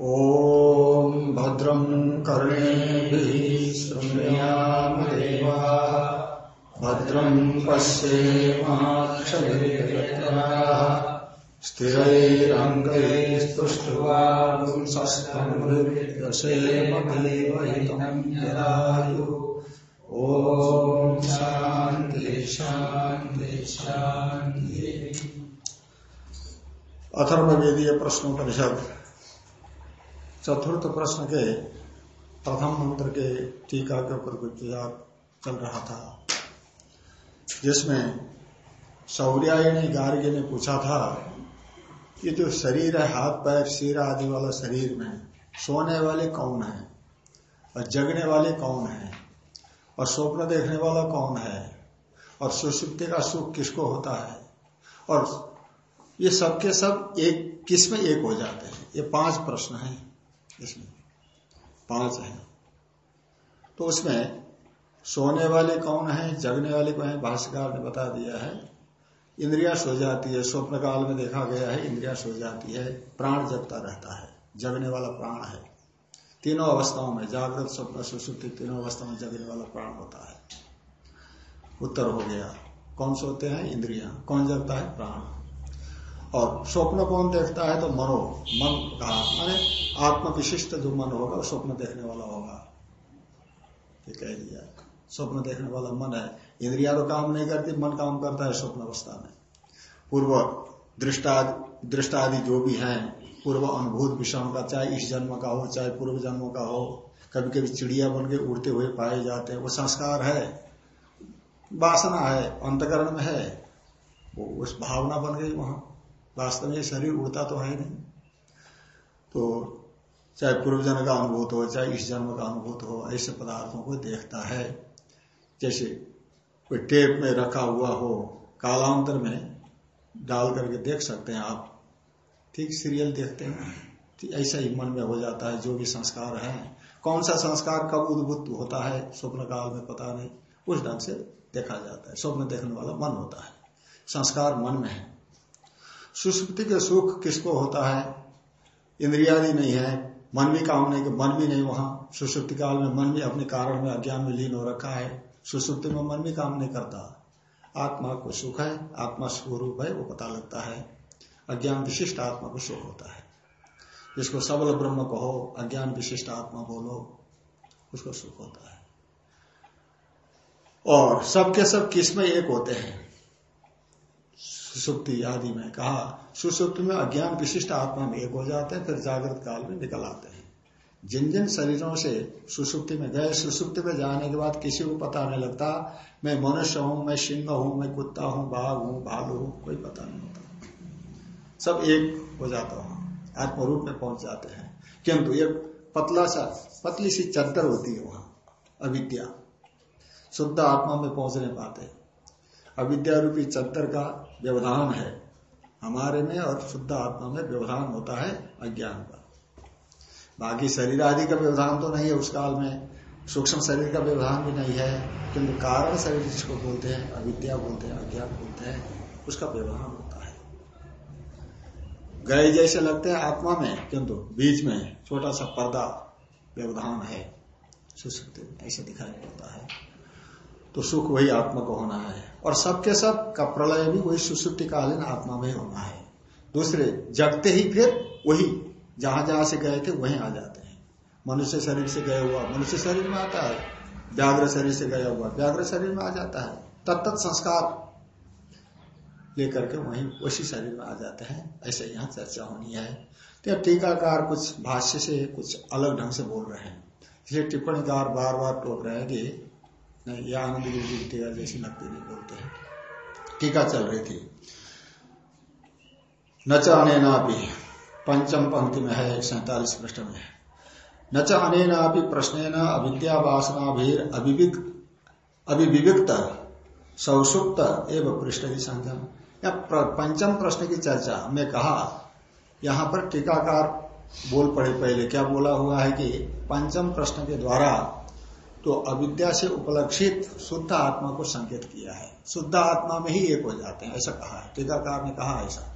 ॐ भद्रं कर्णेभिः शृणुयामदेवा भद्रं पश्येमाक्षभिर्यजत्राः स्थिरैरङ्गैस्तुष्ट्वांसस्तम्भृदशेमदेवहितं यदायु ॐ शान्ति शान्ति शान्ति। अथर्ववेदीय प्रश्नोपनिषद चतुर्थ प्रश्न के प्रथम मंत्र के टीका के ऊपर विचार चल रहा था, जिसमें सौर्यायणी गार्ग्य ने पूछा था कि जो शरीर है, हाथ पैर, सिर आदि वाला शरीर में सोने वाले कौन है और जगने वाले कौन है और स्वप्न देखने वाला कौन है और सुषुप्ति का सुख किसको होता है? और ये सबके सब एक, किसमें एक हो जाते हैं? ये पाँच प्रश्न हैं। इसमें, पाँच है। तो उसमें सोने वाले कौन है, जगने वाले कौन है, भाष्यकार ने बता दिया है। इंद्रिया सो जाती है, स्वप्न काल में देखा गया है, इंद्रिया सो जाती है, प्राण जगता रहता है, जगने वाला प्राण है। तीनों अवस्थाओं में, जागृत, स्वप्न सुश्रुति तीनों अवस्था में जगने वाला प्राण होता है। उत्तर हो गया, कौन सोते हैं? इंद्रिया। कौन जगता है? प्राण। और स्वप्न कौन देखता है तो मनो, मन कहा माने आत्म विशिष्ट जो मन होगा, वो स्वप्न देखने वाला होगा। ये कह दिया। स्वप्न देखने वाला मन है। इंद्रिया तो काम नहीं करती, मन काम करता है स्वप्न अवस्था में। पूर्व दृष्टादि दृष्टादि जो भी है, पूर्व अनुभूत विषयों का, चाहे इस जन्म का हो, चाहे पूर्व जन्मों का हो कभी कभी चिड़िया बन के उड़ते हुए पाए जाते हैं। वो संस्कार है। वासना है, अंतकरण में है। वो उस भावना बन गई वहाँ। वास्तव में शरीर उड़ता तो है नहीं। तो चाहे पूर्व जन्म का अनुभूत हो, चाहे इस जन्म का अनुभूत हो, ऐसे पदार्थों को देखता है। जैसे कोई टेप में रखा हुआ हो, कालांतर में डाल करके देख सकते हैं आप। ठीक सीरियल देखते हैं ऐसा ही मन में हो जाता है, जो भी संस्कार है। कौन सा संस्कार कब उद्भुत होता है, स्वप्न काल में पता नहीं। उस ढंग से देखा जाता है, स्वप्न देखने वाला मन होता है। संस्कार मन में है। सुसुप्ति के सुख किसको होता है? इंद्रियादि नहीं है। मन भी काम नहीं, मन भी नहीं वहाँ। सुसुप्ति काल में मन भी अपने कारण में अज्ञान में लीन हो रखा है। सुसुप्ति में मन भी काम नहीं करता। आत्मा को सुख है, आत्मा स्वरूप है, वो पता लगता है। अज्ञान विशिष्ट आत्मा को सुख होता है। जिसको सबल ब्रह्म कहो, अज्ञान विशिष्ट आत्मा बोलो, उसको सुख होता है। और सबके सब किसमें एक होते हैं? सुसुप्ति आदि में कहा, सुसुप्ति में अज्ञान विशिष्ट आत्मा में एक हो जाते हैं, फिर जागृत काल में निकल आते हैं। जिन जिन शरीरों से सुसुप्ति में गए, सुसुप्ति में जाने के बाद किसी को पता नहीं लगता, मैं मनुष्य हूँ, मैं सिंह हूँ, मैं कुत्ता हूँ, बाघ हूँ, भालू हूँ, कोई पता नहीं होता। सब एक हो जाता हूँ, आत्मरूप में पहुँच जाते हैं। किंतु एक पतला सा, पतली सी चद्दर होती है वहाँ, अविद्या। शुद्ध आत्मा में पहुँच नहीं पाते। अविद्या रूपी चद्दर का व्यवधान है। हमारे में और शुद्ध आत्मा में व्यवधान होता है अज्ञान का। बाकी शरीर आदि का व्यवधान तो नहीं है, उस काल में सूक्ष्म शरीर का व्यवधान भी नहीं है, किंतु कारण शरीर जिसको बोलते हैं, अविद्या बोलते हैं, अज्ञान बोलते हैं, उसका व्यवधान होता है। गए जैसे लगते हैं आत्मा में, किंतु बीच में छोटा सा पर्दा व्यवधान है। सुसुप्ति ऐसे दिखाई पड़ता है। तो सुख वही आत्मा को होना है। और सबके सब का प्रलय भी वही सुसुप्ति कालीन आत्मा में होना है। दूसरे, जगते ही फिर वही, जहाँ जहाँ से गए थे वहीं आ जाते हैं। मनुष्य शरीर से गया हुआ, मनुष्य शरीर में आता है। व्याघ्र शरीर से गया हुआ, व्याघ्र शरीर में आ जाता है। तत्त संस्कार लेकर के वहीं उसी शरीर में आ जाते हैं। ऐसे यहाँ चर्चा होनी है। तो टीकाकार कुछ भाष्य से कुछ अलग ढंग से बोल रहे हैं। इसलिए टिप्पणीकार बार बार टोक रहे हैं कि नहीं, यह आनंद जैसी लगती नहीं बोलते हैं। टीका चल रही थी। न च अनेनापि पंचम पंक्ति में है सैतालीस पृष्ठ में न च अनेनापि प्रश्न अविद्या वासना भीर अभिविविक्त, सौसुप्त एवं पृष्ठ की संख्या। या पंचम प्रश्न की चर्चा हमने कहा, यहाँ पर टीकाकार बोल पड़े पहले, क्या बोला हुआ है कि पंचम प्रश्न के द्वारा तो अविद्या से उपलक्षित शुद्ध आत्मा को संकेत किया है। शुद्ध आत्मा में ही एक हो जाते हैं, ऐसा कहा है। टीकाकार ने कहा ऐसा।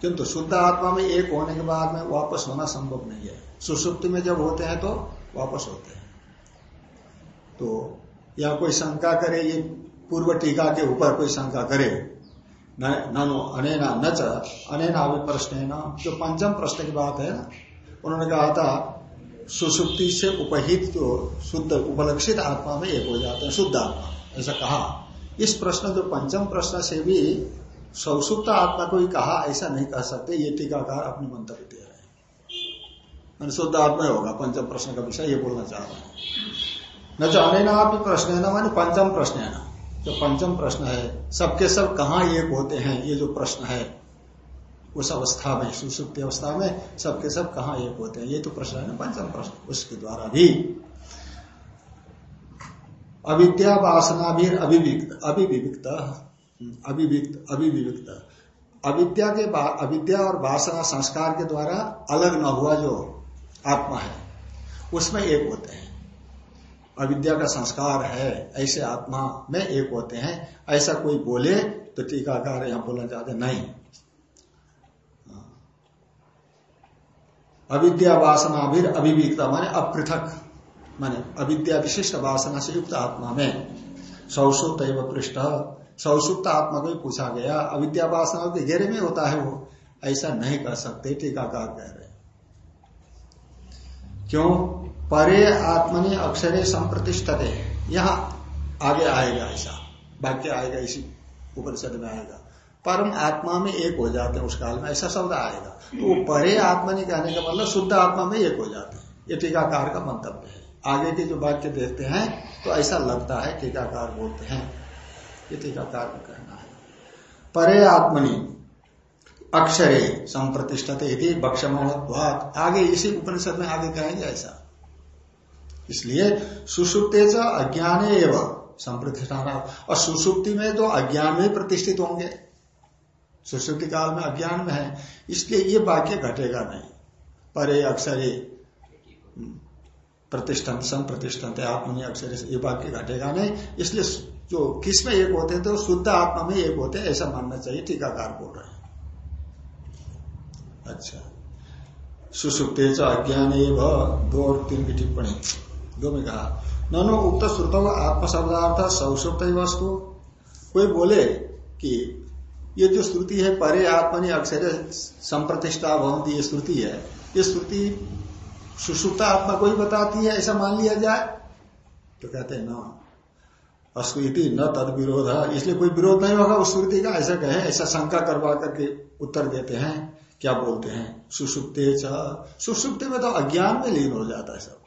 किंतु शुद्ध आत्मा में एक होने के बाद में वापस होना संभव नहीं है। सुसुप्ति में जब होते हैं तो वापस होते हैं। तो या कोई शंका करे, ये पूर्व टीका के ऊपर कोई शंका करे, नो अनेना न अनेना भी प्रश्न जो पंचम प्रश्न की बात है ना, उन्होंने कहा था सुसुप्ति से उपहित जो शुद्ध, उपलक्षित आत्मा में एक हो जाता है, शुद्ध आत्मा, ऐसा कहा। इस प्रश्न जो पंचम प्रश्न से भी सौसुप्त आत्मा को ही कहा, ऐसा नहीं कह सकते, ये टीकाकार अपने मंतव्य दे रहे हैं। शुद्ध आत्मा होगा, पंचम प्रश्न का विषय ये बोलना चाह रहे हैं। न जो अनेना भी प्रश्न है ना, मानी पंचम प्रश्न है ना। जो पंचम प्रश्न है, सबके सब कहाँ एक होते हैं, ये जो प्रश्न है उस अवस्था में, सुसुप्त अवस्था में सबके सब कहा एक होते हैं? ये तो प्रश्न है ना, पंचम प्रश्न, उसके द्वारा भी। अविद्या वासना भी अभिविक्त अभिविक्त अभिविक्त अभिविक्त अविद्या के अविद्या और वासना संस्कार के द्वारा अलग न हुआ जो आत्मा है, उसमें एक होते हैं। अविद्या का संस्कार है, ऐसे आत्मा में एक होते हैं। ऐसा कोई बोले तो टीकाकार यहाँ बोलना चाहते नहीं। अविद्या वासना भी अभिवीकता, माने अपृथक, माने अविद्या विशिष्ट वासना से युक्त आत्मा में। सौसुप्त एवं पृष्ठ। सौसुप्त आत्मा को पूछा गया, अविद्या वासना के घेरे में होता है वो। ऐसा नहीं कर सकते, टीकाकार कह रहे क्यों? परे आत्मनि अक्षरे संप्रतिष्ठते। यहाँ आगे आएगा ऐसा। वाक्य आएगा इसी उपनिषद में आएगा। परम आत्मा में एक हो जाते हैं उस काल में, ऐसा शब्द आएगा। तो वो परे आत्मा नहीं कहने का मतलब शुद्ध आत्मा में एक हो जाते हैं। ये टीकाकार का मंतव्य है। आगे के जो वाक्य देखते हैं तो ऐसा लगता है टीकाकार बोलते हैं। ये टीकाकार का कहना है। परे आत्मनि अक्षरे संप्रतिष्ठते बक्षमोहत्वात। आगे इसी उपनिषद में आगे कहेंगे ऐसा। इसलिए सुसुप्ते अज्ञाने एवं संप्रतिष्ठान और सुसुप्ति में तो अज्ञान में प्रतिष्ठित होंगे। सुश्रुति काल में अज्ञान में है, इसलिए ये वाक्य घटेगा नहीं। परे अक्षरे प्रतिष्ठन सम प्रतिष्ठन आत्मनि अक्षर ये वाक्य घटेगा नहीं। इसलिए जो किसमें एक होते हैं तो शुद्ध आत्मा में एक होते हैं, ऐसा मानना चाहिए, टीकाकार बोल रहे हैं। अच्छा। सुसुप्ते अज्ञान दो और तीन की टिप्पणी। दो में कहा नो उक्त श्रुत आत्मशब्दार्थ सौसुप्त वस्तु कोई बोले कि ये जो श्रुति है, परे आत्मनि अक्षर संप्रतिष्ठा भवंती ये श्रुति है। ये श्रुति सुसुप्ता आत्मा को ही बताती है, ऐसा मान लिया जाए। तो कहते हैं, न अस्कृति न तद विरोध। इसलिए कोई विरोध नहीं होगा उस श्रुति का, ऐसा कहे, ऐसा शंका करवा करके उत्तर देते हैं, क्या बोलते हैं? सुसुप्ते सुसुप्ति में तो अज्ञान में लीन हो जाता है सब।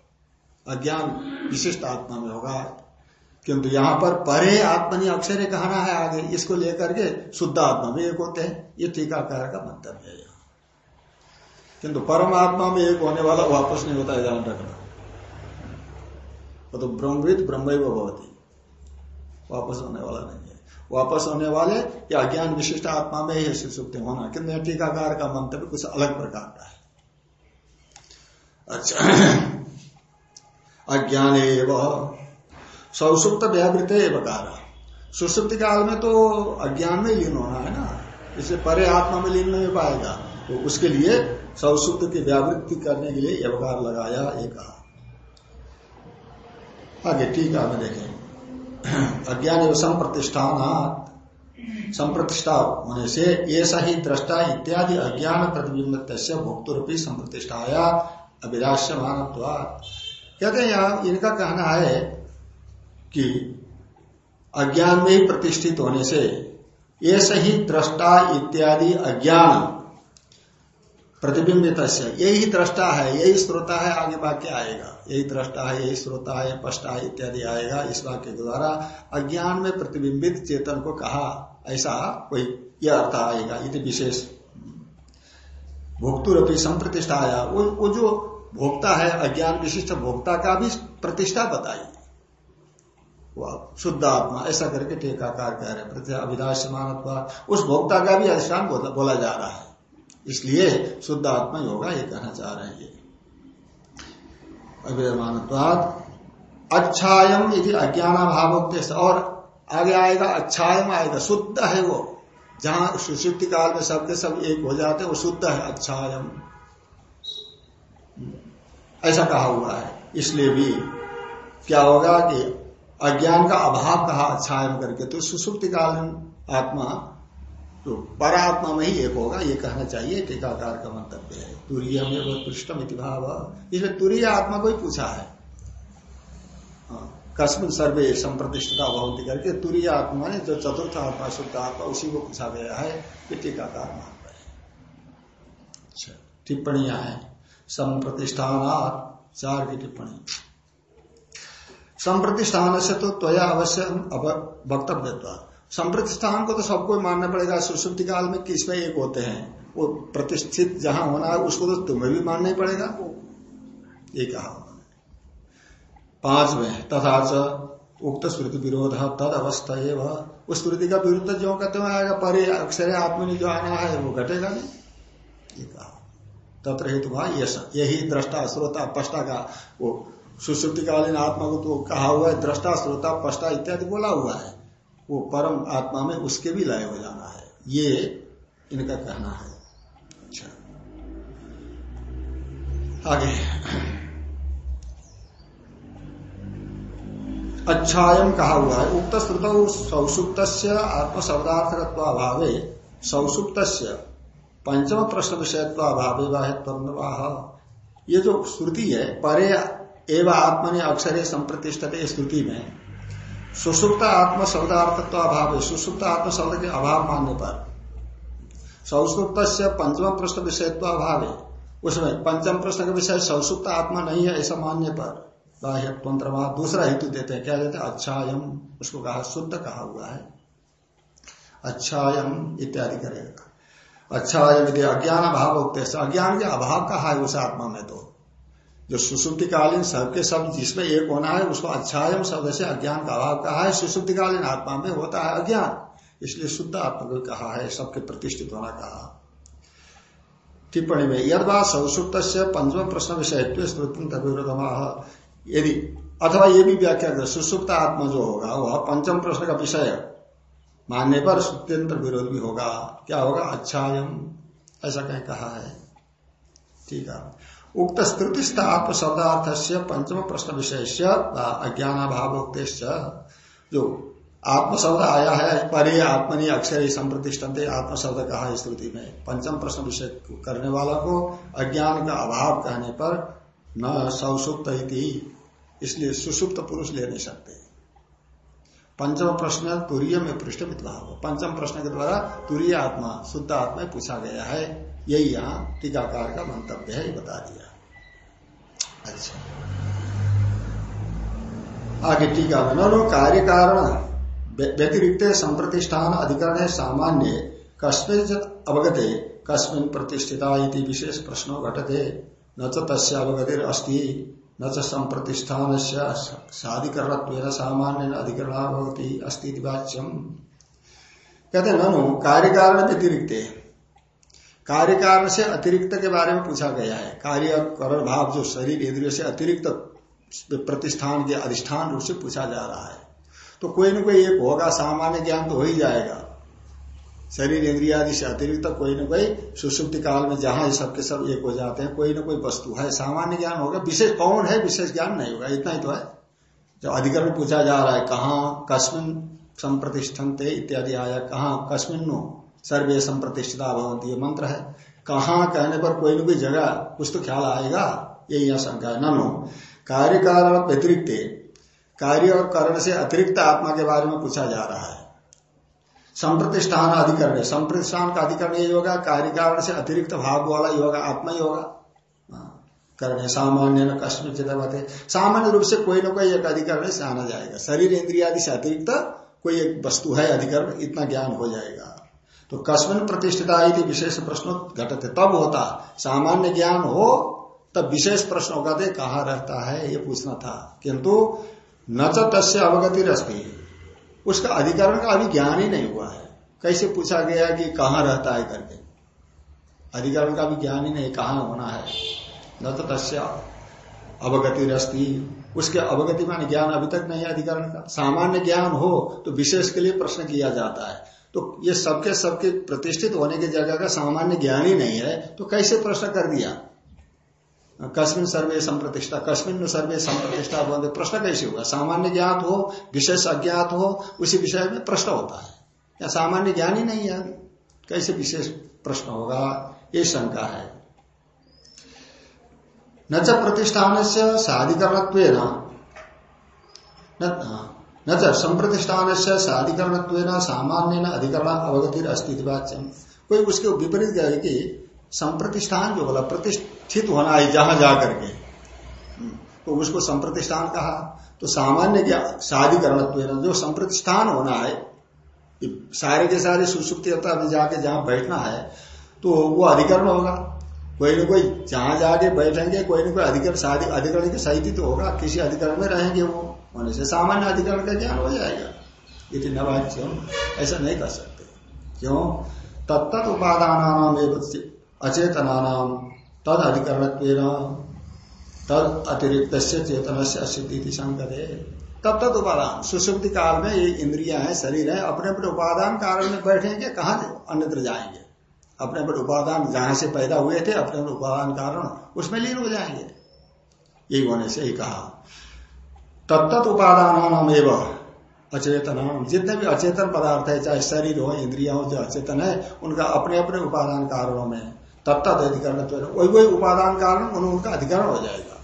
अज्ञान विशिष्ट आत्मा में होगा। किंतु यहाँ पर परे आत्मनि अक्षर कहना है आगे, इसको लेकर के शुद्ध आत्मा में एक होते हैं। ये टीकाकार का मंतव्य है यहाँ। किंतु परमात्मा में एक होने वाला वापस नहीं होता है, ध्यान रखना। तो ब्रह्मविद ब्रह्म भवती। वापस होने वाला नहीं है। वापस होने वाले या अज्ञान विशिष्ट आत्मा में ही सुसुप्ति होना। किंतु टीकाकार का मंतव्य कुछ अलग प्रकार का है। अच्छा। अज्ञान एवं सौसुप्त व्यावृत एवकार सुसुप्त काल में तो अज्ञान में लीन होना है ना। इसे परे आत्मा में लीन नहीं पाएगा। तो उसके लिए सौसुप्त की व्यावृत्ति करने के लिए एवकार लगाया एक आगे ठीक है हमें देखें। अज्ञान एवं संप्रतिष्ठान संप्रतिष्ठा होने से ऐसा ही दृष्टा इत्यादि अज्ञान प्रतिबिंब भोक्तरूपी संप्रतिष्ठाया अभिलाष्य मानव कहते हैं यहाँ, इनका कहना है कि अज्ञान में ही प्रतिष्ठित होने से ये सही दृष्टा इत्यादि अज्ञान प्रतिबिंबित यही दृष्टा है यही श्रोता है आगे वाक्य आएगा। यही दृष्टा है यही श्रोता है पष्टा है इत्यादि आएगा इस वाक्य के द्वारा। अज्ञान में प्रतिबिंबित चेतन को कहा ऐसा कोई यह अर्थ आएगा ये विशेष। भोक्तुरपी संप्रतिष्ठा आया वो, वो जो भोक्ता है अज्ञान विशिष्ट भोक्ता का भी प्रतिष्ठा बताई। शुद्ध आत्मा, ऐसा करके टीकाकार कह रहे प्रति अभिलाष मानत्व उस भोक्ता का भी अधिष्ठान बोला जा रहा है। इसलिए शुद्ध आत्मा होगा ये कहना चाह रहे हैं ये। अभिमानत्वाद अच्छायम यदि अज्ञान भाव और आगे आएगा अच्छायम आएगा, शुद्ध है वो। जहाँ सुषुप्ति काल में सबके सब एक हो जाते हैं, वो शुद्ध है अच्छा ऐसा कहा हुआ है। इसलिए भी क्या होगा कि अज्ञान का अभाव कहा अच्छायम करके तो सुसुप्ति कालीन आत्मा तो परात्मा में ही एक होगा ये कहना चाहिए टीकाकार का मंतव्य है। तुरीय में पृष्ठम भाव। इसमें तुरीय आत्मा को ही पूछा है। हाँ, कस्मिन सर्वे संप्रतिष्ठता बहुत करके तुरीय आत्मा ने जो चतुर्थ आत्मा शुद्ध आत्मा उसी को पूछा गया है ये टीकाकार मान अच्छा टिप्पणियाँ हैं। संप्रतिष्ठान चार की टिप्पणी। संप्रतिष्ठान से तो त्वया अवश्य वक्तव्य संप्रतिष्ठान को तो सबको मानना पड़ेगा, सुसुप्ति काल में किसमें एक होते हैं? वो प्रतिष्ठित जहाँ होना है, उसको तो तुम्हें भी मानना ही पड़ेगा। ये कहा पाँच में तथा उक्त श्रुति विरोध तद अवस्था ये वह उस श्रुति का विरुद्ध जो कहते हुए आएगा, परे अक्षर आत्मनि जो आना है, वो घटेगा नहीं। ये कहा तत्र हेतु यही दृष्टा, श्रोता, पष्टा का वो सुश्रुतिकालीन आत्मा को तो कहा हुआ है, दृष्टा, श्रोता, पष्टा इत्यादि बोला हुआ है। वो परम आत्मा में उसके भी लय हो जाना है। ये इनका कहना है। अच्छा। आगे। अच्छायम कहा हुआ है। उक्त श्रुत सौसुप्त आत्मशब्दार्थकत्व अभावे सौसुप्त पंचम प्रश्न विषयत्व अभावे ये जो श्रुति है, परे एवं आत्मनि अक्षरे संप्रतिष्ठते स्तुति में। सुसुप्त आत्म शब्दार्थत्व अभाव है। सुसुप्त आत्म शब्द के अभाव मानने पर। सौसुप्त से पंचम प्रश्न विषयत्व अभाव है। उसमें पंचम प्रश्न का विषय सौसुप्त आत्मा नहीं है ऐसा मानने पर बाह्य तंत्र दूसरा हेतु देते हैं। क्या देते हैं? अच्छायम उसको कहा शुद्ध कहा हुआ है। अच्छायम इत्यादि करेगा। अच्छायम यदि अज्ञान अभाव अज्ञान के अभाव कहा है उस आत्मा में तो? जो सुसुप्तिकालीन सबके सब जिसमें एक होना है, उसको अच्छायम शब्द से अज्ञान का अभाव कहा है। सुसुप्तिकालीन आत्मा में होता है अज्ञान, इसलिए शुद्ध आत्मा को कहा है, सबके प्रतिष्ठित होना कहा। टिप्पणी में यद बात सौसुप्त से पंचम प्रश्न विषय स्मृति यदि, अथवा ये भी व्याख्या कर, सुसुप्त आत्मा जो होगा, वह पंचम प्रश्न का विषय मानने पर सुत्यंत्र विरोध भी होगा। क्या होगा? अच्छायम, ऐसा कहीं कहा है। ठीक है। उक्त स्तुतिस्थ आत्म शब्दार्थ से पंचम प्रश्न विषय से अज्ञान भाव जो आत्म शब्द आया है, परे आत्मनि अक्षर ही संप्रतिष्ठते आत्म शब्द कहा स्तुति में। पंचम प्रश्न विषय करने वाला को अज्ञान का अभाव कहने पर न सौसुप्त इसलिए सुसुप्त पुरुष ले नहीं सकते। पंचम प्रश्न तुरीय में पृष्ठ भाव पंचम प्रश्न के द्वारा तुरीय आत्मा, शुद्ध आत्मा पूछा गया है। यही यहाँ टीकाकार का मंतव्य है बता दिया। अच्छा। आगे टीका में नो कार्य कारण व्यतिरिक्त संप्रतिष्ठान अधिकरण सामान्य कस्मिन अवगते, कस्मिन प्रतिष्ठिता विशेष प्रश्न घटते। न तस्य अवगतिर अस्ति न च संप्रतिष्ठान साधिकरण सामान्य अधिकरण अस्ति वाच्यम। कहते ननु, कार्य कारण व्यतिरिक्त। कार्य कारण से अतिरिक्त के बारे में पूछा गया है। कार्य करण भाव जो शरीर इंद्रियों से अतिरिक्त प्रतिष्ठान के अधिष्ठान रूप से पूछा जा रहा है। तो कोई ना कोई एक होगा, सामान्य ज्ञान तो हो ही जाएगा। शरीर इंद्रिया आदि से अतिरिक्त कोई ना कोई सुसुप्ति काल में जहाँ सबके सब एक हो जाते हैं, कोई ना कोई वस्तु है। सामान्य ज्ञान होगा। विशेष कौन है? विशेष ज्ञान नहीं होगा। इतना ही तो है। जब अधिकरण पूछा जा रहा है, कहा कस्मिन संप्रतिष्ठन इत्यादि आया, कहा कस्मिन नो। सर्वे संप्रतिष्ठिता भवंती ये मंत्र है। कहा कहने पर कोई न कोई जगह कुछ तो ख्याल आएगा यही आशंका है। नो कार्य कारण व्यतिरिक्त कार्य और करण से अतिरिक्त आत्मा के बारे में पूछा जा रहा है। संप्रतिष्ठान अधिकरण संप्रतिष्ठान का अधिकरण यही होगा कार्य कारण से अतिरिक्त भाव वाला ही होगा आत्मा ही होगा हाँ, करने सामान्य न कष्ट चितावते सामान्य रूप से कोई ना कोई एक अधिकरण से आना जाएगा। शरीर इंद्रिया आदि से अतिरिक्त कोई एक वस्तु है अधिकरण इतना ज्ञान हो जाएगा। तो कस्मिन प्रतिष्ठिता विशेष प्रश्न घटते। तब होता, सामान्य ज्ञान हो, तब विशेष प्रश्न होगा थे कहा रहता है, ये पूछना था। किंतु, न तस्य अवगति रस्ती उसका अधिकरण का अभी ज्ञान ही नहीं हुआ है। कैसे पूछा गया कि कहाँ रहता है करके? अधिकरण का भी ज्ञान ही नहीं, कहाँ होना है। न तो तस्य अवगति रस्ती उसके अवगति मान ज्ञान अभी तक नहीं है अधिकरण का। सामान्य ज्ञान हो तो विशेष के लिए प्रश्न किया जाता है। तो ये सबके सबके प्रतिष्ठित होने की जगह का सामान्य ज्ञान ही नहीं है तो कैसे प्रश्न कर दिया? कस्मिन सर्वे संप्रतिष्ठा, कस्मिन सर्वे संप्रतिष्ठा बोलते, प्रश्न कैसे होगा सामान्य ज्ञात हो, विशेष अज्ञात हो, उसी विषय में प्रश्न होता है। या सामान्य ज्ञान ही नहीं है, कैसे विशेष प्रश्न होगा? ये शंका है। न च प्रतिष्ठान से साधिकरण न च संप्रतिष्ठान से साधिकरण सामान्य न अधिकरण अवगति अस्तित्वाच्यम कोई उसके विपरीत गए कि संप्रतिष्ठान जो बोला, प्रतिष्ठित होना है जहाँ जाकर के। तो उसको संप्रतिष्ठान कहा। तो सामान्य क्या? साधिकरण जो संप्रतिष्ठान होना है सारे के सारे सुसुप्ति में जाके जहाँ बैठना है तो वो अधिकरण होगा। कोई न कोई जहाँ जाके बैठेंगे, कोई न कोई अधिकरण अधिकरण के सहित तो होगा। किसी अधिकरण में रहेंगे वो। होने से सामान्य अधिकरण का ज्ञान हो जाएगा। यदि नवाच्य ऐसा नहीं कर सकते। क्यों? तत्त उपादान अचेतना नाम तद अधिकरण तद अतिरिक्त चेतन से असिद्धि संकट है तब तक उपादान। सुसुप्ति काल में ये इंद्रिया है, शरीर है अपने अपने उपादान कारण में बैठेंगे, कहा अन्यत्र जाएँगे। अपने अपने उपादान जहाँ से पैदा हुए थे, अपने अपने उपादान कारण उसमें लीन हो जाएँगे। यही होने से ही कहा। तत्त उपादान एवं अचेतन जितने भी अचेतन पदार्थ है, चाहे शरीर हो, इंद्रिया हो, जो अचेतन है, उनका अपने अपने उपादान कारणों में तत्त अधिकरण वही वही उपादान कारण उनका अधिकरण हो जाएगा।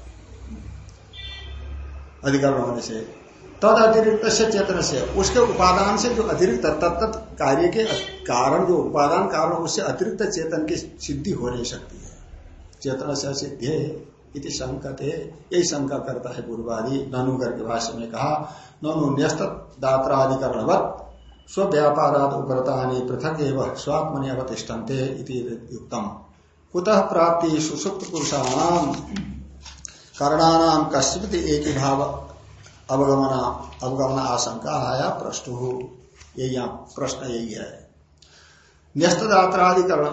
अधिकरण होने से तद अतिरिक्त से चेतन से उसके उपादान से जो अतिरिक्त तत्त कार्य के कारण, जो उपादान कारण, उससे अतिरिक्त चेतन की सिद्धि हो नहीं सकती है। चेतन से सिद्धि इति संकत है। यही शंका करता है पूर्वादि ननु करके भाष्य में कहा, ननु न्यस्त दात्राधिकरणवत स्व व्यापाराद उपरता पृथक एवं स्वात्मनि अवतिष्ठन्ते युक्तम। कुतः प्राप्ति सुसुप्त पुरुषाणाम? करणानाम कश्चित एक अवगमना अवगमना आशंका आया प्रश्न हो यही प्रश्न यही है। न्यस्त दात्रादि करण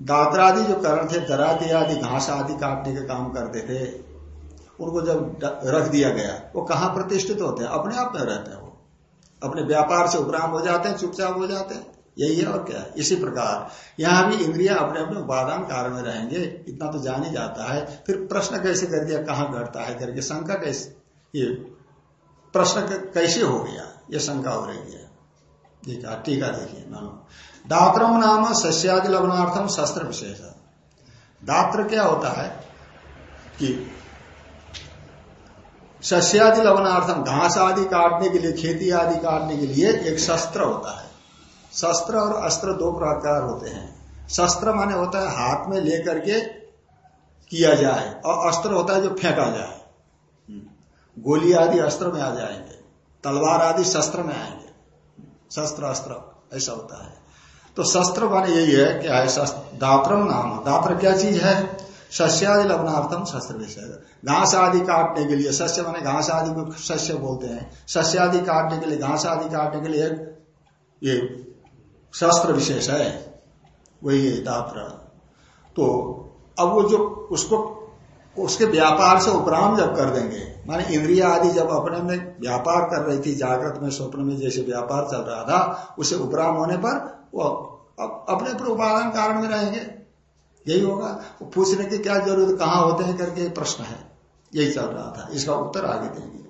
दात्रादि जो करण थे, दरादी आदि, घास आदि काटने के काम करते थे, उनको जब रख दिया गया, वो कहाँ प्रतिष्ठित होते हैं? अपने आप में रहते हैं वो। अपने व्यापार से उपराम हो जाते हैं, चुपचाप हो जाते हैं। यही है और क्या है? इसी प्रकार, यहाँ भी इंद्रिया अपने अपने उपादान कारण में रहेंगे, इतना तो जान ही जाता है। फिर प्रश्न कैसे कर दिया? कहाँ घटता है? करके शंका कैसे? ये प्रश्न कैसे हो गया? ये शंका हो रही है। है टीका देखिए, मानो। दात्रम नाम सस्यादि लवनार्थम शस्त्र विशेष। दात्र क्या होता है कि सस्यादि लवनार्थम घास आदि काटने के लिए, खेती आदि काटने के लिए एक शस्त्र होता है। शस्त्र और अस्त्र दो प्रकार होते हैं। शस्त्र माने होता है हाथ में लेकर के किया जाए और अस्त्र होता है जो फेंका जाए। गोली आदि अस्त्र में आ जाएँगे, तलवार आदि शस्त्र में आएँगे। शस्त्र, अस्त्र, ऐसा होता है। तो शस्त्र माने यही है क्या है दात्रम नाम। दात्र क्या चीज़ है? सस्यादि लवनार्थम शस्त्र विषय। घास आदि काटने के लिए सस्य माने घास आदि को सस्य बोलते हैं। सस्य आदि काटने के लिए, घास आदि काटने के लिए ये शस्त्र विशेष है। वही दात्र। तो अब वो जो, उसको उसके व्यापार से उपराम जब कर देंगे, माने इंद्रिया आदि जब अपने में व्यापार कर रही थी, जागृत में, स्वप्न में जैसे व्यापार चल रहा था, उसे उपराम होने पर वो अपने अपने उपादान कारण में रहेंगे। यही होगा। पूछने की क्या ज़रूरत, कहाँ होते हैं करके प्रश्न है। यही चल रहा था। इसका उत्तर आगे देंगे।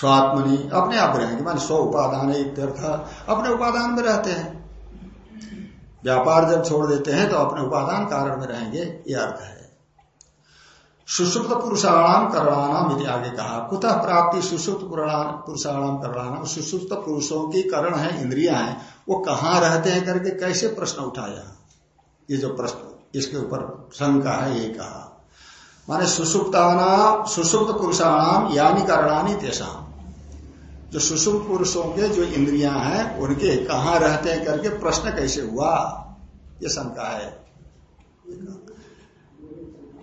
स्वात्मनि अपने आप रहेंगे। मान स्व उपादान अपने उपादान में रहते हैं। व्यापार जब छोड़ देते हैं तो अपने उपादान कारण में रहेंगे। ये अर्थ है। सुसुप्त पुरुषाणाम करणानाम यदि आगे कहा। कुतः प्राप्ति सुसुप्त पुरुषाणाम करणानाम सुसुप्त पुरुषों की करण है, इंद्रिया है, वो कहाँ रहते हैं करके कैसे प्रश्न उठाया? ये जो प्रश्न, इसके ऊपर शंका है, ये कहा। माने सुसुप्ताना सुसुप्त पुरुषाणाम यानी करणानी तेषाम जो सुसुप्त पुरुषों के जो इंद्रिया हैं, उनके कहा रहते हैं करके प्रश्न कैसे हुआ? ये शंका है।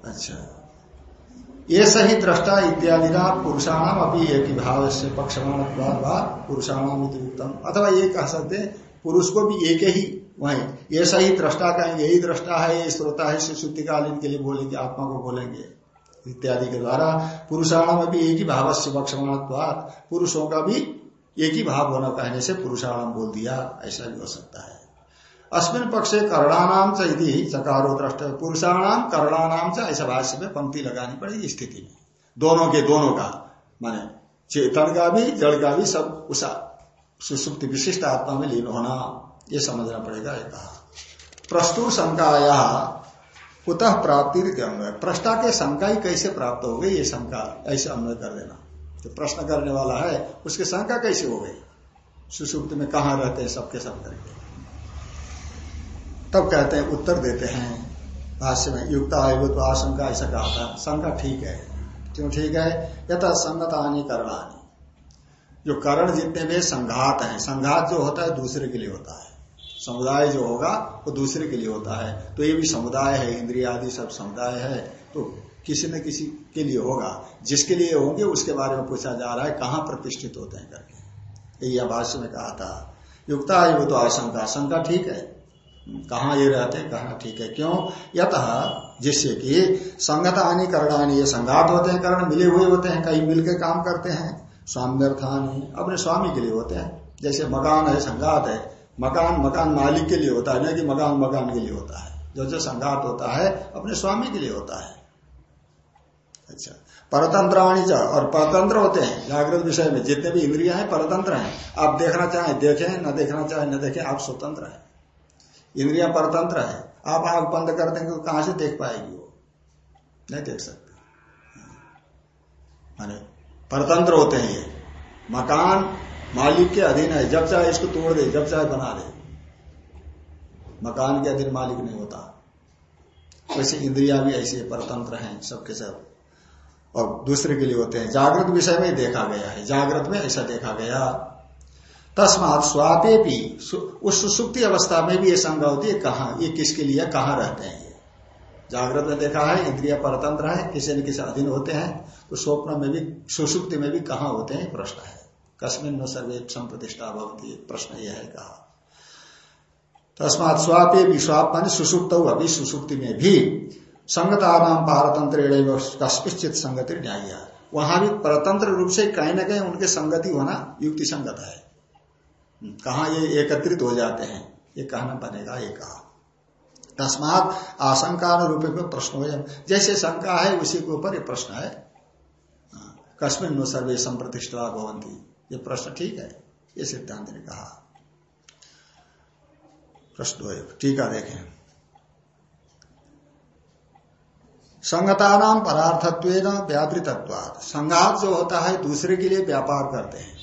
अच्छा। ये सही दृष्टा इत्यादि ना पुरुषाणाम अभी एक ही भाव से पक्षमान पुरुषाणाम उत्तम अथवा ये कह सकते, पुरुष को भी एक ही वही। ये सही दृष्टा कहेंगे, यही दृष्टा है, ये श्रोता है शुद्धिकालीन के लिए बोलेंगे, आत्मा को बोलेंगे। इत्यादि के द्वारा पुरुषाणाम भी एक ही भाव से बक्षमाणत्वात पुरुषों का भी एक ही भाव होना कहने से पुरुषाणाम बोल दिया, ऐसा भी हो सकता है। अस्मिन पक्षे करणानाम चीति चकारो दृष्ट। पुरुषाणाम करणानाम च ऐसा भाष्य में पंक्ति लगानी पड़ेगी स्थिति में। दोनों के दोनों का, माने चेतन का भी, जड़ का भी सब उस सुसुप्ति विशिष्ट आत्मा में लीन होना, ये समझना पड़ेगा एक प्रस्तुर शंकाया, कुतः प्राप्ति अन्वय। प्रश्ता के शंका ही कैसे प्राप्त हो गई, ये शंका ऐसे अन्वय कर देना। जो प्रश्न करने वाला है, उसकी शंका कैसे हो गई? सुसुप्त में कहा रहते हैं सबके सब करके? तब कहते हैं, उत्तर देते हैं भाष्य में, युक्त आयु तो आशंका, ऐसा कहा था। शंका ठीक है। क्यों ठीक है? यथा संगतानी करणानी। जो करण जितने भी संघात है, संघात जो होता है, दूसरे के लिए होता है। समुदाय जो होगा, वो दूसरे के लिए होता है। तो ये भी समुदाय है इंद्रिया आदि सब समुदाय है तो किसी न किसी के लिए होगा। जिसके लिए होंगे, उसके बारे में पूछा जा रहा है, कहाँ प्रतिष्ठित होते हैं करके। यही भाष्य में कहा था। युक्ता आयु तो आशंका शंका ठीक है। कहा ये रहते, कहा ठीक है, क्यों? यत जिससे कि संगत आनी करणानी ये संगात होते हैं, करण मिले हुए होते हैं, कहीं मिलकर काम करते हैं, स्वाम्यर्थानी अपने स्वामी के लिए होते हैं। जैसे मकान है, संगात है, मकान मकान मालिक के लिए होता है, ना कि मकान मकान के लिए होता है। जो जो संघात होता है, अपने स्वामी के लिए होता है। अच्छा परतंत्राणी और परतंत्र होते हैं, जागृत विषय में जितने भी इंद्रिया हैं, परतंत्र हैं। आप देखना चाहें, देखें, न देखना चाहें, न देखें, आप स्वतंत्र हैं। इंद्रिया परतंत्र है। आप आग बंद कर देंगे तो कहाँ से देख पाएगी वो? नहीं देख सकते। माने परतंत्र होते हैं ये। मकान मालिक के अधीन है। जब चाहे इसको तोड़ दे, जब चाहे बना दे। मकान के अधीन मालिक नहीं होता। वैसे इंद्रिया भी ऐसे परतंत्र हैं, सबके सब। और दूसरे के लिए होते हैं। जागृत विषय में देखा गया है। जागृत में ऐसा देखा गया। तस्मात स्वापे भी उस सुसुप्ति अवस्था में भी ये संज्ञा होती है, कहा ये किसके लिए, कहा रहते हैं ये? जागृत में देखा है, इंद्रिया परतंत्र है, किसी न किसी अधीन होते हैं तो स्वप्न में भी, सुसुप्ति में भी कहा होते हैं प्रश्न है। कस्मिन न सर्वे संप्रतिष्ठा भवती प्रश्न यह है कहा। तस्मात स्वापे भी स्वाप मान सुसुप्त अभी सुसुप्ति में भी संगता नाम पारतंत्र कस्मिश्चित संगति न्याय वहाँ भी परतंत्र रूप से कहीं ना कहीं उनके संगति होना युक्ति संगत है। कहा ये एकत्रित हो जाते हैं? ये कहना बनेगा ये कहा तस्मात आशंका रूप में प्रश्न हो जैसे शंका है उसी के ऊपर ये प्रश्न है। हाँ, कश्मीर नो सर्वे संप्रतिष्ठा भवंती ये प्रश्न ठीक है ये सिद्धांत ने कहा। प्रश्न टीका देखें। संगता नाम परार्थत्व व्यापृतत्वाद संघात जो होता है दूसरे के लिए व्यापार करते हैं।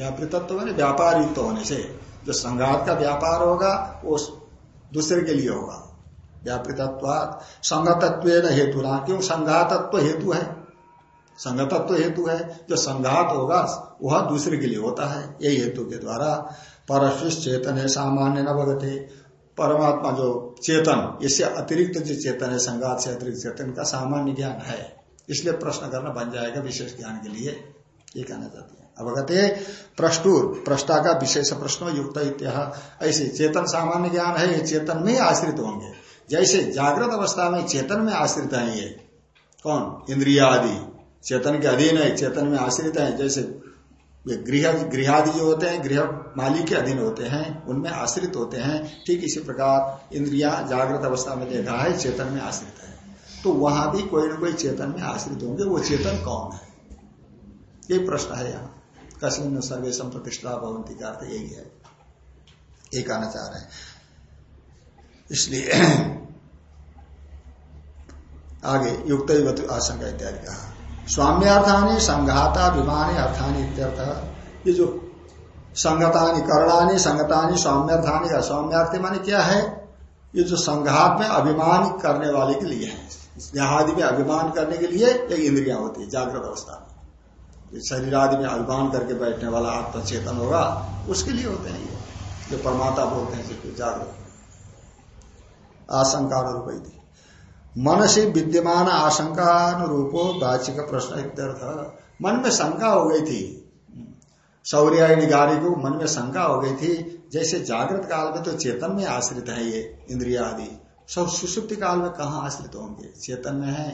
व्यापृतत्व मैंने व्यापारित्व तो होने से। जो संघात का व्यापार होगा, वो दूसरे के लिए होगा। व्यापृतत्व संगतत्व हेतु ना क्यों? संघातत्व हेतु है। संगतत्व हेतु है। जो संघात होगा, वह दूसरे के लिए होता है। यही हेतु के द्वारा परशिष चेतन है सामान्य न भगते परमात्मा जो चेतन, इससे अतिरिक्त जो चेतन है, संघात से अतिरिक्त चेतन का सामान्य ज्ञान है। इसलिए प्रश्न करना बन जाएगा विशेष ज्ञान के लिए। ये कहना चाहते हैं। अवगते प्रष्टुर, प्रष्टा का विशेष प्रश्न, युक्त इत्या ऐसे चेतन सामान्य ज्ञान है, ये चेतन में आश्रित होंगे। जैसे जागृत अवस्था में चेतन में आश्रित है ये। कौन? इंद्रिया आदि चेतन के अधीन है, चेतन में आश्रित है। जैसे गृह, गृहादि जो होते हैं, गृह मालिक के अधीन होते हैं, उनमें आश्रित होते हैं। ठीक इसी प्रकार, इंद्रिया जागृत अवस्था में देखा है, चेतन में आश्रित है। तो वहाँ भी कोई ना कोई चेतन में आश्रित होंगे। वो चेतन कौन है? ये प्रश्न है यहाँ। कश्मीर सर्वे संप्रतिष्ठा भवंती का अर्थ यही है। ये कहना चाह रहे हैं। इसलिए आगे युक्त आशंका इत्यादि कहा। स्वाम्यार्थानी, संघाता, विमानी, अर्थानी इत्यर्थ। ये जो संगतानी, करणानी, संगतानी, सौम्यर्थानी का सौम्यार्थी माने क्या है? ये जो संघात में अभिमान करने वाले के लिए है। जहादि में अभिमान करने के लिए एक इंद्रिया होती है, जागृत अवस्था में। शरीर आदि में अभिमान करके बैठने वाला आत्मा चेतन होगा, उसके लिए होते हैं ये, जो परमाता बोलते हैं, जिसको जागरूक आशंका थी मन से विद्यमान आशंकानुरूपो बाची का प्रश्न इत्यर्थ। मन में शंका हो गई थी। सौर्यायणी गाड़ी को मन में शंका हो गई थी। जैसे जागृत काल में तो चेतन में आश्रित है ये इंद्रिया आदि। सब सुसुप्ति काल में कहा आश्रित होंगे? चेतन में है।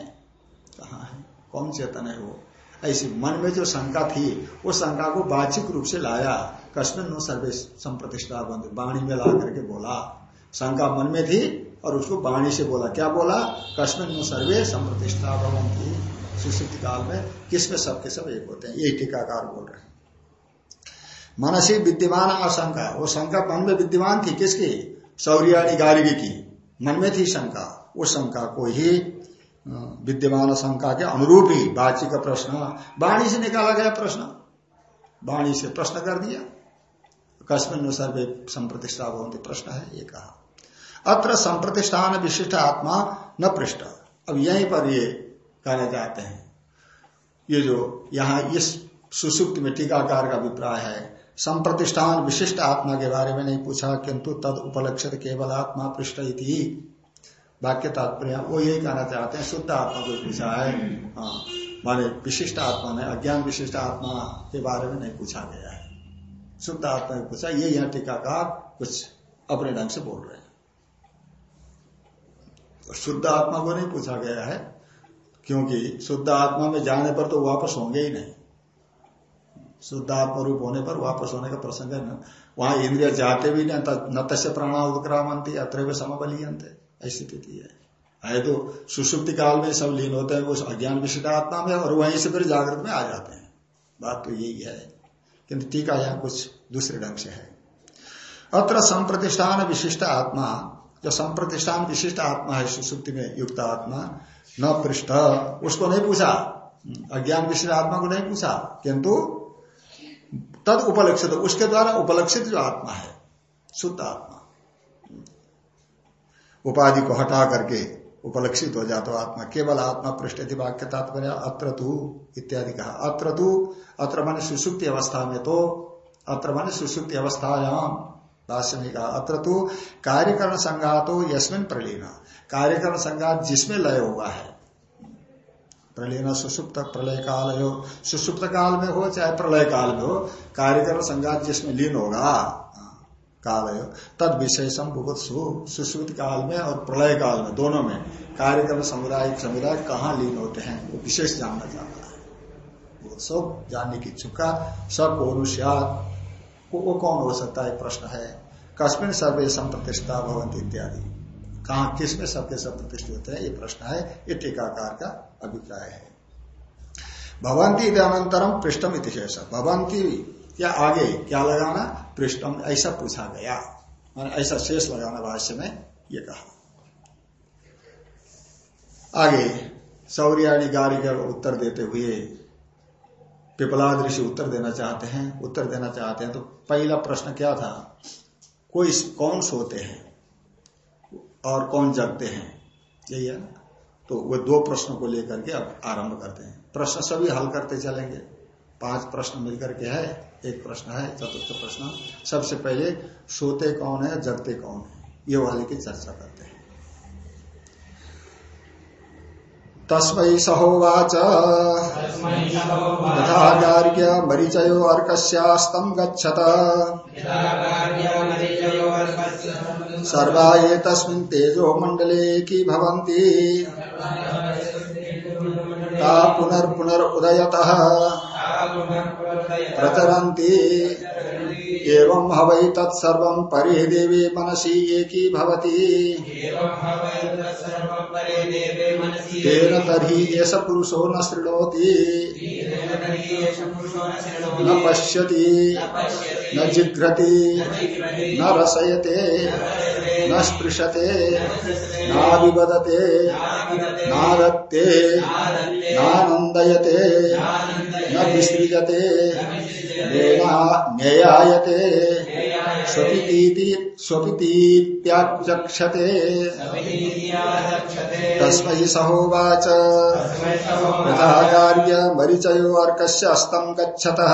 कहा है? कौन चेतन है वो? ऐसी मन में जो शंका थी, वो शंका को बाचिक रूप से लाया। कश्मीर नो सर्वे संप्रतिष्ठा बंद वाणी में ला करके बोला। शंका मन में थी और उसको वाणी से बोला। क्या बोला? कश्मीर नो सर्वे संप्रतिष्ठा भवन थी सुश्रुति काल में किसमें सबके सब एक होते हैं? यही टीकाकार बोल रहे हैं। मनसी विद्यमान आशंका वो शंका मन में विद्यमान थी किसकी? सौर्याणी गार्गी की। मन में थी शंका। उस शंका को ही विद्यमान शंका के अनुरूप ही बाची का प्रश्न, वाणी से निकाला गया प्रश्न। वाणी से प्रश्न कर दिया। कश्मीर सर्वे संप्रतिष्ठा बहुत प्रश्न है, ये कहा। अत्र संप्रतिष्ठान विशिष्ट आत्मा न पृष्ठ अब यहीं पर ये कहना चाहते हैं। ये जो यहाँ इस सुसुप्त में टीकाकार का अभिप्राय है, संप्रतिष्ठान विशिष्ट आत्मा के बारे में नहीं पूछा, किंतु तद उपलक्षित केवल आत्मा पृष्ठ वाक्य तात्पर्य, वो यही कहना चाहते हैं, शुद्ध आत्मा को पूछा है। हाँ माने विशिष्ट आत्मा में, अज्ञान विशिष्ट आत्मा के बारे में नहीं पूछा गया है। शुद्ध आत्मा ने पूछा, ये यहाँ टीकाकार कुछ अपने ढंग से बोल रहे हैं। तो शुद्ध आत्मा को नहीं पूछा गया है, क्योंकि शुद्ध आत्मा में जाने पर तो वापस होंगे ही नहीं। शुद्ध आत्मा रूप होने पर वापस होने का प्रसंग है। न वहाँ इंद्रिया जाते भी नहीं, न तस्य प्राणा उत्क्रामंती अत्र समबलियंत ऐसी स्थिति है। है तो सुसुप्ति काल में सब लीन होते हैं उस अज्ञान विशिष्ट आत्मा में और वहीं से फिर जागृत में आ जाते हैं। बात तो यही है, किंतु टीका यहाँ कुछ दूसरे ढंग से है। अत्र संप्रतिष्ठान विशिष्ट आत्मा, जो संप्रतिष्ठान विशिष्ट आत्मा है, सुसुप्ति में युक्त आत्मा, न पृष्ठ। उसको नहीं पूछा। अज्ञान विशिष्ट आत्मा को नहीं पूछा। किंतु तद उपलक्षित, उसके द्वारा उपलक्षित जो आत्मा है, शुद्ध आत्मा। उपाधि को हटा करके उपलक्षित हो जाता आत्मा। केवल आत्मा पृष्ठ वाक्य तात्पर्य अत्र तू इत्यादि कहा। अत्र तू अत्र मान सुसुप्ति अवस्था में तो अत्र मान सुसुप्ति अवस्थायाम भाष्य में कहा। अत्र तू कार्यकरण संघातो यशमिन प्रलीन। कार्यकरण संघात जिसमें लय हुआ है, प्रलीन सुसुप्त, प्रलय काल हो सुसुप्त काल में हो चाहे प्रलय काल में हो, कार्यकरण संघात जिसमें लीन होगा काल है तद विशेषम बुभुत्सु सुश्रुत काल में और प्रलय काल में दोनों में। कार्यक्रम, समुदाय समुदाय कहाँ लीन होते हैं, वो विशेष जानना चाहता है। वो सब जानने की इच्छुक सबको वो कौन हो सकता है प्रश्न है। कश्मीर सर्वे संप्रतिष्ठा भवंत इत्यादि। कहा किसमें सबके सब प्रतिष्ठित होते हैं, ये प्रश्न है। ये टीकाकार का अभिप्राय है। भवंती अनंतरम पृष्ठम इतिशेष भवंती या आगे क्या लगाना? पृष्ठम। ऐसा पूछा गया। मैंने ऐसा शेष लगाना भाष्य में ये कहा। आगे, सौर्याणी गारी का उत्तर देते हुए पिपलाद ऋषि उत्तर देना चाहते हैं। उत्तर देना चाहते हैं तो पहला प्रश्न क्या था? कोई कौन सोते हैं? और कौन जगते हैं? यही है ना? तो वे दो प्रश्नों को लेकर के अब आरंभ करते हैं। प्रश्न सभी हल करते चलेंगे। पाँच प्रश्न मिलकर के है। एक प्रश्न है चतुर्थ प्रश्न। सबसे पहले सोते कौन है जगते कौन है? ये वाले की चर्चा करते हैं। तस्मय सहोवाच। यथा गार्ग्य मरीचयो अर्कस्यास्तम गच्छत। सर्वा ये तस्मिन् तेजो मंडले की भवन्ति। ता पुनर्पुनरुदयतः प्रचरन्ति एवं हवै तत्सर्व परिदेवी मनसी एकी भवती। तेन तरी एष पुरुषो न शृणोति। न पश्यति न जिघ्रति न रसयते न स्पृशते नाविबदते नादत्ते नानन्दयते न विसृजते। ज्ञेयायते स्वपितीत्याचक्षते। तस्मै सहोवाच। यथा कार्य मरीचयो अर्कस्य अस्तम् गच्छतः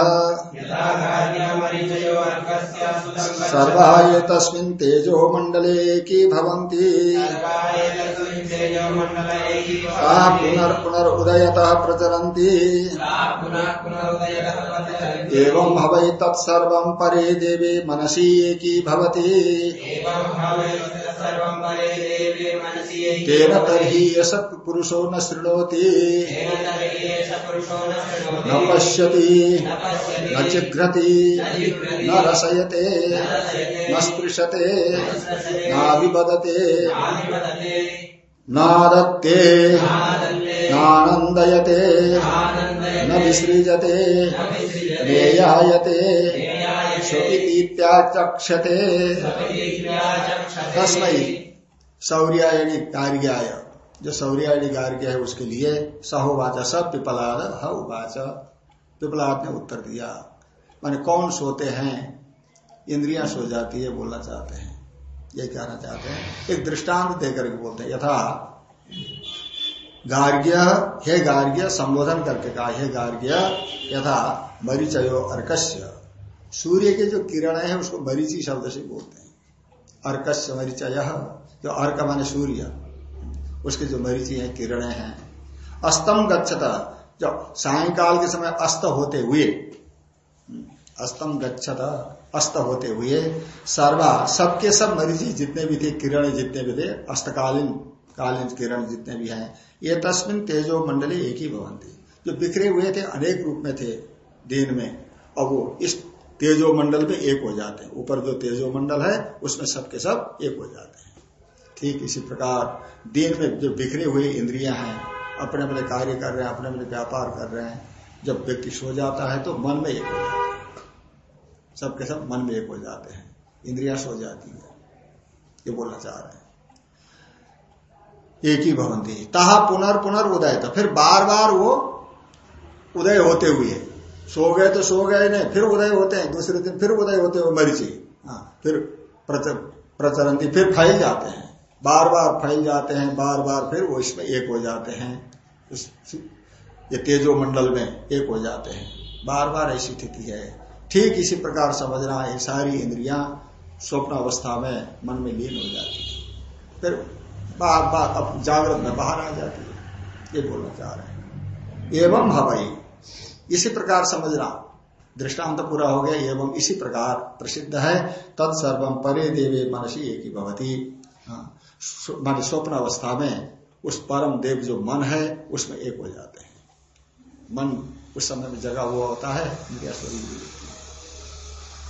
सर्वा ये तस्मिन् तेजो मण्डले की भवन्ति। सा प्रचरन्ति एवं हवै तत्सर्वं परे देवे मनसी एकी भवति। तेन यश पुरुषो न शृणोति। न पश्यति न जिघ्रति न रसयते न स्पृशते नाभिपदते नादत्ते। नानन्दयते। न विसृजते। नेयायते। स्वपितीत्याचक्षते तस्मय सौर्यायणी कार्याय जो सौर्यायणी कार्य है उसके लिए सहोवाच स पिपलाद ह उवाच। पिपलाद ने उत्तर दिया। माने कौन सोते हैं? इंद्रियाँ सो जाती है बोलना चाहते हैं। ये कहना चाहते हैं। एक दृष्टांत देकर के बोलते हैं, यथा, गार्ग्य, हे गार्ग्य, संबोधन करके कहा, हे गार्ग्य, यथा, मरीचयो अर्कस्य। सूर्य के जो किरण है, उसको मरीची शब्द से बोलते हैं। अर्कस्य मरीचय, जो अर्क माने सूर्य, उसके जो मरीची है, किरण हैं। अस्तम गच्छता, जो सायकाल के समय अस्त होते हुए, अस्तम गच्छत अस्त होते हुए, सर्वा सबके सब मरीची जितने भी थे, किरण जितने भी थे, अस्तकालीन, कालीन किरण जितने भी हैं, ये तस्मिन तेजो मंडली एक ही भवन थी। जो बिखरे हुए थे, अनेक रूप में थे दिन में, और वो इस तेजो मंडल में एक हो जाते हैं। ऊपर जो तेजो मंडल है, उसमें सबके सब एक हो जाते हैं। ठीक इसी प्रकार, दिन में जो बिखरे हुए इंद्रिया हैं अपने अपने कार्य कर रहे हैं अपने अपने व्यापार कर रहे हैं, जब व्यक्ति सो जाता है तो मन में एक हो जाता है। सबके सब मन में एक हो जाते हैं। इंद्रिया सो जाती है। ये बोलना चाह रहे हैं। एक ही भवंती। तहा पुनर् उदय था फिर बार बार वो उदय होते हुए। सो गए तो सो गए नहीं, फिर उदय होते हैं। दूसरे दिन फिर उदय होते हुए मरीची हाँ फिर प्रचरंती फिर फैल जाते हैं। बार बार फैल जाते हैं, बार बार फिर वो इसमें एक हो जाते हैं। ये तेजो मंडल में एक हो जाते हैं। बार बार ऐसी स्थिति है। ठीक इसी प्रकार समझना ये सारी इंद्रिया स्वप्न अवस्था में मन में लीन हो जाती है। फिर बार बार अब जागृत में बाहर आ जाती है। ये बोलना चाह रहे हैं। एवं हवाई इसी प्रकार समझना। दृष्टांत पूरा हो गया एवं इसी प्रकार प्रसिद्ध है। तत्सर्वम परे देवे मनसी एक ही भवती। हाँ, मान स्वप्न अवस्था में उस परम देव जो मन है उसमें एक हो जाते हैं। मन उस समय में जगा हुआ होता है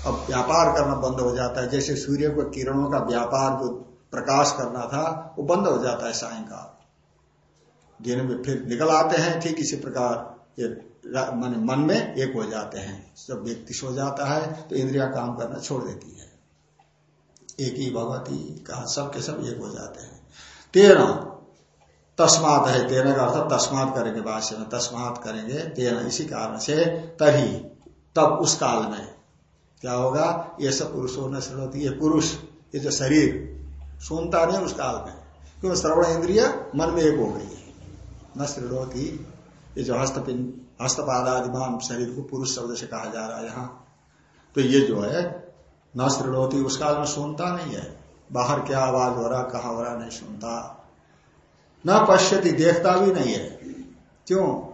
अब व्यापार करना बंद हो जाता है। जैसे सूर्य को किरणों का व्यापार जो प्रकाश करना था, वो बंद हो जाता है सायंकाल। दिन में फिर निकल आते हैं, ठीक इसी प्रकार ये मन मन में एक हो जाते हैं। जब व्यक्ति सो जाता है तो इंद्रिया काम करना छोड़ देती है। एक ही भगवती कहा, सब के सब एक हो जाते हैं। तेरह। तस्मात है, तेरह का अर्थ तस्मात करेंगे भाष्य में, तस्मात करेंगे तेरह। इसी कारण से तभी, तब उस काल में क्या होगा? ये सब पुरुषों ने श्रोती ये पुरुष, ये जो शरीर, सुनता नहीं उस काल में। क्यों? श्रवण इंद्रिय मन में एक हो गई न श्रीणोती ये जो हस्तपिंड हस्तपादादिमान शरीर को पुरुष शब्द से कहा जा रहा है यहाँ। तो ये जो है, न श्रीणोती उस काल में सुनता नहीं है। बाहर क्या आवाज़ हो रहा, कहा हो रहा, नहीं सुनता। न पश्यति, देखता भी नहीं है। क्यों?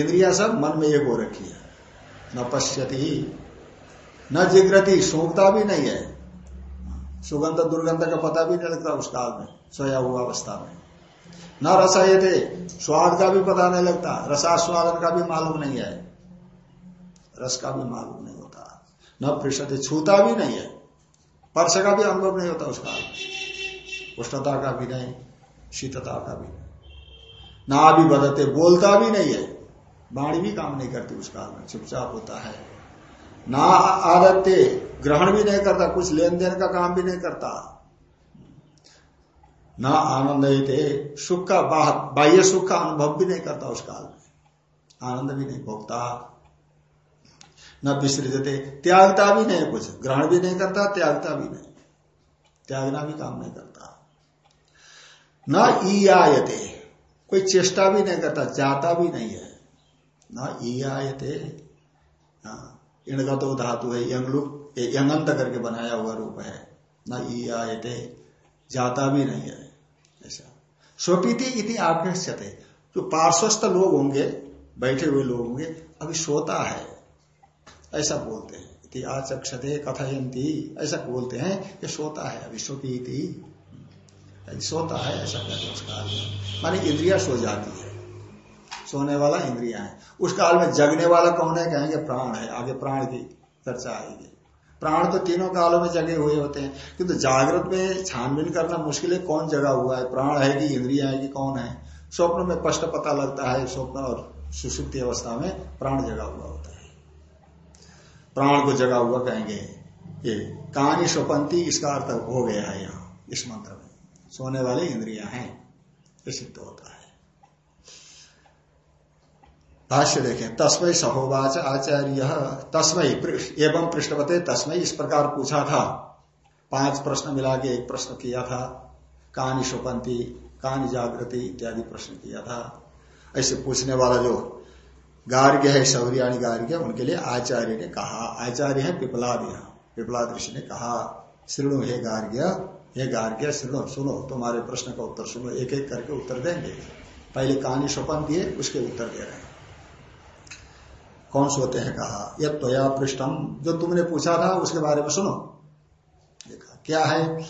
इंद्रिया सब मन में एक हो रखी है। न पश्यति। न जिग्रति, सूखता भी नहीं है। सुगंध, दुर्गंध का पता भी नहीं लगता उस काल में, सोया हुआ अवस्था में। न रसाय थे स्वाद का भी पता नहीं लगता, रसास्वादन का भी मालूम नहीं है। रस का भी मालूम नहीं होता। न पृष्ठ छूता भी नहीं है। पर्श का भी अनुभव नहीं होता उस काल में। उष्णता का भी नहीं, शीतता का भी नहीं। ना भी बदलते बोलता भी नहीं है। बाणी भी काम नहीं करती उस काल में, चुपचाप होता है। ना आदत्य ग्रहण भी नहीं करता, कुछ लेन देन का काम भी नहीं करता। ना आनंद सुख का बाह्य सुख का अनुभव भी नहीं करता उस काल में। आनंद भी नहीं भोगता। न विसृजते त्यागता भी नहीं कुछ, ग्रहण भी नहीं करता, त्यागता भी नहीं। त्यागना भी काम नहीं करता। न ईयायते, कोई चेष्टा भी नहीं करता, जाता भी नहीं है। न ईयायते हाँ इणगतो धातु है यंगलुक यंगंत करके बनाया हुआ रूप है। न ई आयते जाता भी नहीं है। ऐसा। स्वपीति इति आकृष्यते जो पार्श्वस्थ लोग होंगे, बैठे हुए लोग होंगे, अभी सोता है। ऐसा बोलते हैं। इति आचक्षते कथयंती ऐसा बोलते हैं ये सोता है, अभी स्वपीति। सोता है, ऐसा कहते हैं मानी इंद्रिया सो जाती है। सोने वाला इंद्रिया है। उस काल में जगने वाला कौन है? कहेंगे प्राण है। आगे प्राण की चर्चा आएगी। प्राण तो तीनों कालों में जगे हुए होते हैं। किंतु तो जागृत में छानबीन करना मुश्किल है। कौन जगा हुआ है? प्राण है कि इंद्रिया है कि कौन है? स्वप्न में स्पष्ट पता लगता है। स्वप्न और सुसुप्ति अवस्था में प्राण जगा हुआ होता है। प्राण को जगा हुआ कहेंगे ये कहानी स्वपंथी इसका अर्थ हो गया है यहाँ, इस मंत्र में। सोने वाले इंद्रिया हैं। ये सिद्ध होता है। भाष्य देखें तस्मय सहोवाच आचार्य तस्मय एवं पृष्ठवते तस्मय इस प्रकार पूछा था। पाँच प्रश्न मिला के एक प्रश्न किया था। कहानी शोपंती कहानी जागृति इत्यादि प्रश्न किया था। ऐसे पूछने वाला जो गार्ग्य है सौरियाणी गार्ग्य, उनके लिए आचार्य ने कहा, आचार्य है पिपलाद यहाँ पिपलाद ऋषि ने कहा, श्रीणु, हे गार्ग्य हे गार्ग्य, श्रीणु, सुनो, तुम्हारे प्रश्न का उत्तर सुनो एक एक करके उत्तर देंगे। पहले कहानी शोपन दिए उसके उत्तर दे रहे हैं। कौन सोते हैं? कहा, यह त्वया पृष्ठम। जो तुमने पूछा था, उसके बारे में सुनो। देखा, क्या है?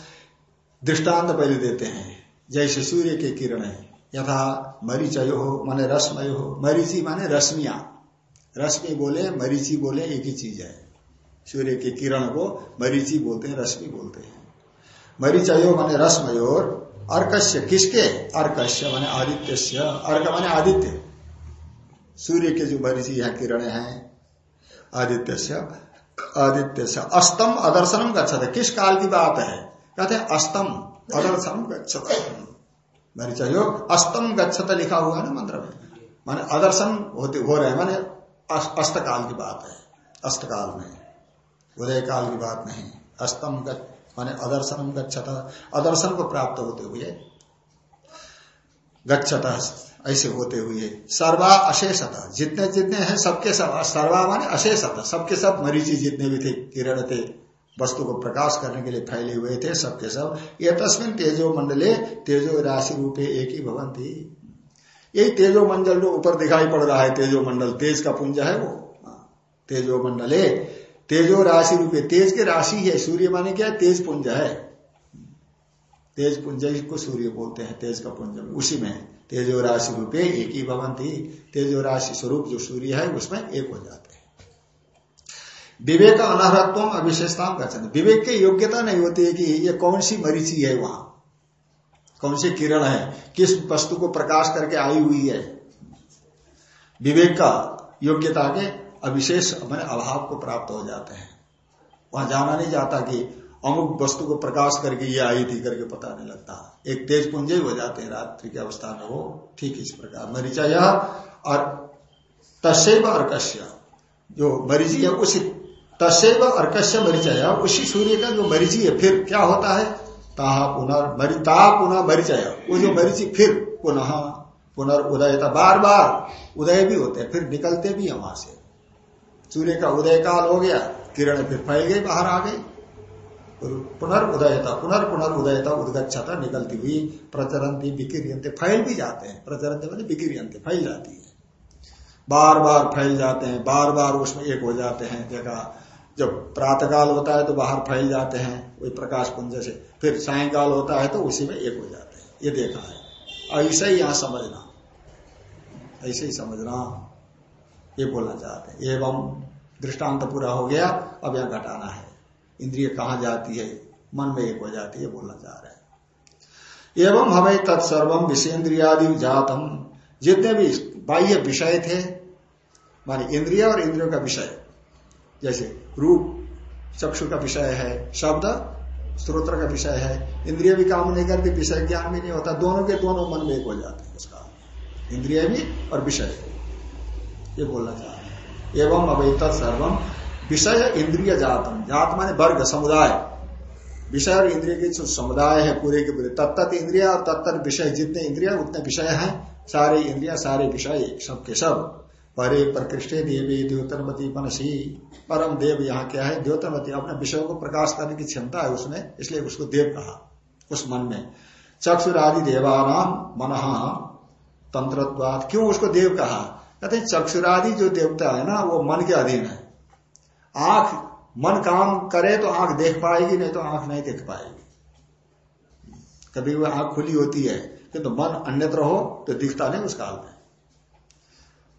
दृष्टांत पहले देते हैं। जैसे सूर्य के किरण है। यथा मरीचय हो माने रश्मय। हो मरीची माने रश्मिया। रश्मि बोले, मरीची बोले, एक ही चीज़ है। सूर्य के किरण को मरीची बोलते हैं, रश्मि बोलते हैं। मरीचयो माने रश्मयोर अर्कश्य किसके? अर्कश्य माने आदित्य अर्क माने आदित्य। सूर्य के जो मरीची यहाँ किरण है, आदित्य से आदित्य से अस्तम अदर्शनम गच्छत किस काल की बात है? कहते हैं अस्तम अदर्शनम गच्छत योग अस्तम गच्छत लिखा हुआ है ना मंत्र में? माने अदर्शन होते, हो रहे माने अस्त काल की बात है। अस्त काल में। उदय काल की बात नहीं। अस्तम माने अदर्शनम गच्छत। अदर्शन को प्राप्त होते हुए गच्छत ऐसे होते हुए। सर्वा अशेषता। जितने जितने हैं सबके सब सर्वा माने अशेषता। सबके सब मरीची जितने भी थे किरण थे वस्तु को प्रकाश करने के लिए फैले हुए थे सबके सब। ये तस्मिन तेजो मंडले तेजो राशि रूपे एक ही भवन थी यही तेजो मंडल जो ऊपर दिखाई पड़ रहा है तेजो मंडल तेज का पुंज है वो। हाँ, तेजो मंडले तेजो राशि रूपे। तेज की राशि है सूर्य माने क्या तेज पुंज है। तेज पुंज को सूर्य बोलते हैं, तेज का पुंज उसी में तेजो राशि रूपे एक ही भवन थी तेजो राशि स्वरूप जो सूर्य है, उसमें एक हो जाते हैं। विवेक अनर्हत्व अविशेषता कहते विवेक की योग्यता नहीं होती है कि ये कौन सी मरीची है वहाँ? कौन सी किरण है? किस वस्तु को प्रकाश करके आई हुई है? विवेक का योग्यता के अविशेष, मैंने अभाव को प्राप्त हो जाते हैं। वहाँ जाना नहीं जाता कि अमुक वस्तु को प्रकाश करके ये आई थी करके पता नहीं लगता। एक तेज पुंज हो जाते हैं, रात्रि की अवस्था में वो। ठीक इस प्रकार। मरीचा यह, और तस्व अर्कश्य जो मरीजी है, उसी तस्व अर्कश्य मरीचया उसी सूर्य का जो मरीजी है, फिर क्या होता है? ताहा पुनर्मरिता पुनः मरीचय वो जो मरीची, फिर पुनः, पुनर्उदयता। बार बार उदय भी होते हैं, फिर निकलते भी है वहाँ से। सूर्य का उदय काल हो गया, किरण फिर फैल गई, बाहर आ गई। पुनर्उदयता, पुनर्पुनर्उदयता उदगछता निकलती हुई प्रचरंती विक्रियंते फैल भी जाते हैं। प्रचरंते मैंने विक्रियंते फैल जाती है। बार बार फैल जाते हैं बार बार उसमें एक हो जाते हैं। देखा जब प्रातकाल होता है तो बाहर फैल जाते हैं, वही प्रकाश पुंज से। फिर सायकाल होता है तो उसी में एक हो जाते हैं। ये देखा है। ऐसे ही यहाँ समझना। ऐसे ही समझना। ये बोलना चाहते हैं। एवं दृष्टांत पूरा हो गया। अब यहाँ घटाना है। इंद्रिय कहा जाती है? मन में एक हो जाती है, बोलना चाह रहे हैं। एवं हमें तत्सर्वम विषेन्द्रियादि जातम। जितने भी बाह्य विषय थे, माने इंद्रिय और इंद्रियों का विषय, जैसे रूप, चक्षु का विषय है, शब्द स्त्रोत्र का विषय है, इंद्रिय भी काम नहीं करती, विषय ज्ञान भी नहीं होता, दोनों के दोनों मन में एक हो जाते हैं उसका। इंद्रिय भी और विषय। ये बोलना चाह रहे एवं अवैत सर्वम विषय इंद्रिय जातम। जात माने वर्ग, समुदाय। विषय और इंद्रिय के जो समुदाय है पूरे के पूरे, तत्त इंद्रिया और तत्त विषय, जितने इंद्रिया उतने विषय हैं। सारे इंद्रिया, सारे विषय सबके सब परे प्रकृष्टे देवी द्योतनमती मनसी। परम देव यहाँ क्या है? द्योतनमती अपने विषय को प्रकाश करने की क्षमता है उसमें इसलिए उसको देव कहा, उस मन में। चक्षुरादि देवानाम मन तंत्रत्वाद क्यों उसको देव कहा? कहते चक्षुरादि जो देवता है ना, वो मन के अधीन है। आँख, मन काम करे तो आँख देख पाएगी, नहीं तो आँख नहीं देख पाएगी। कभी वह आँख खुली होती है किंतु मन अन्यत्र हो तो दिखता नहीं उस काल में।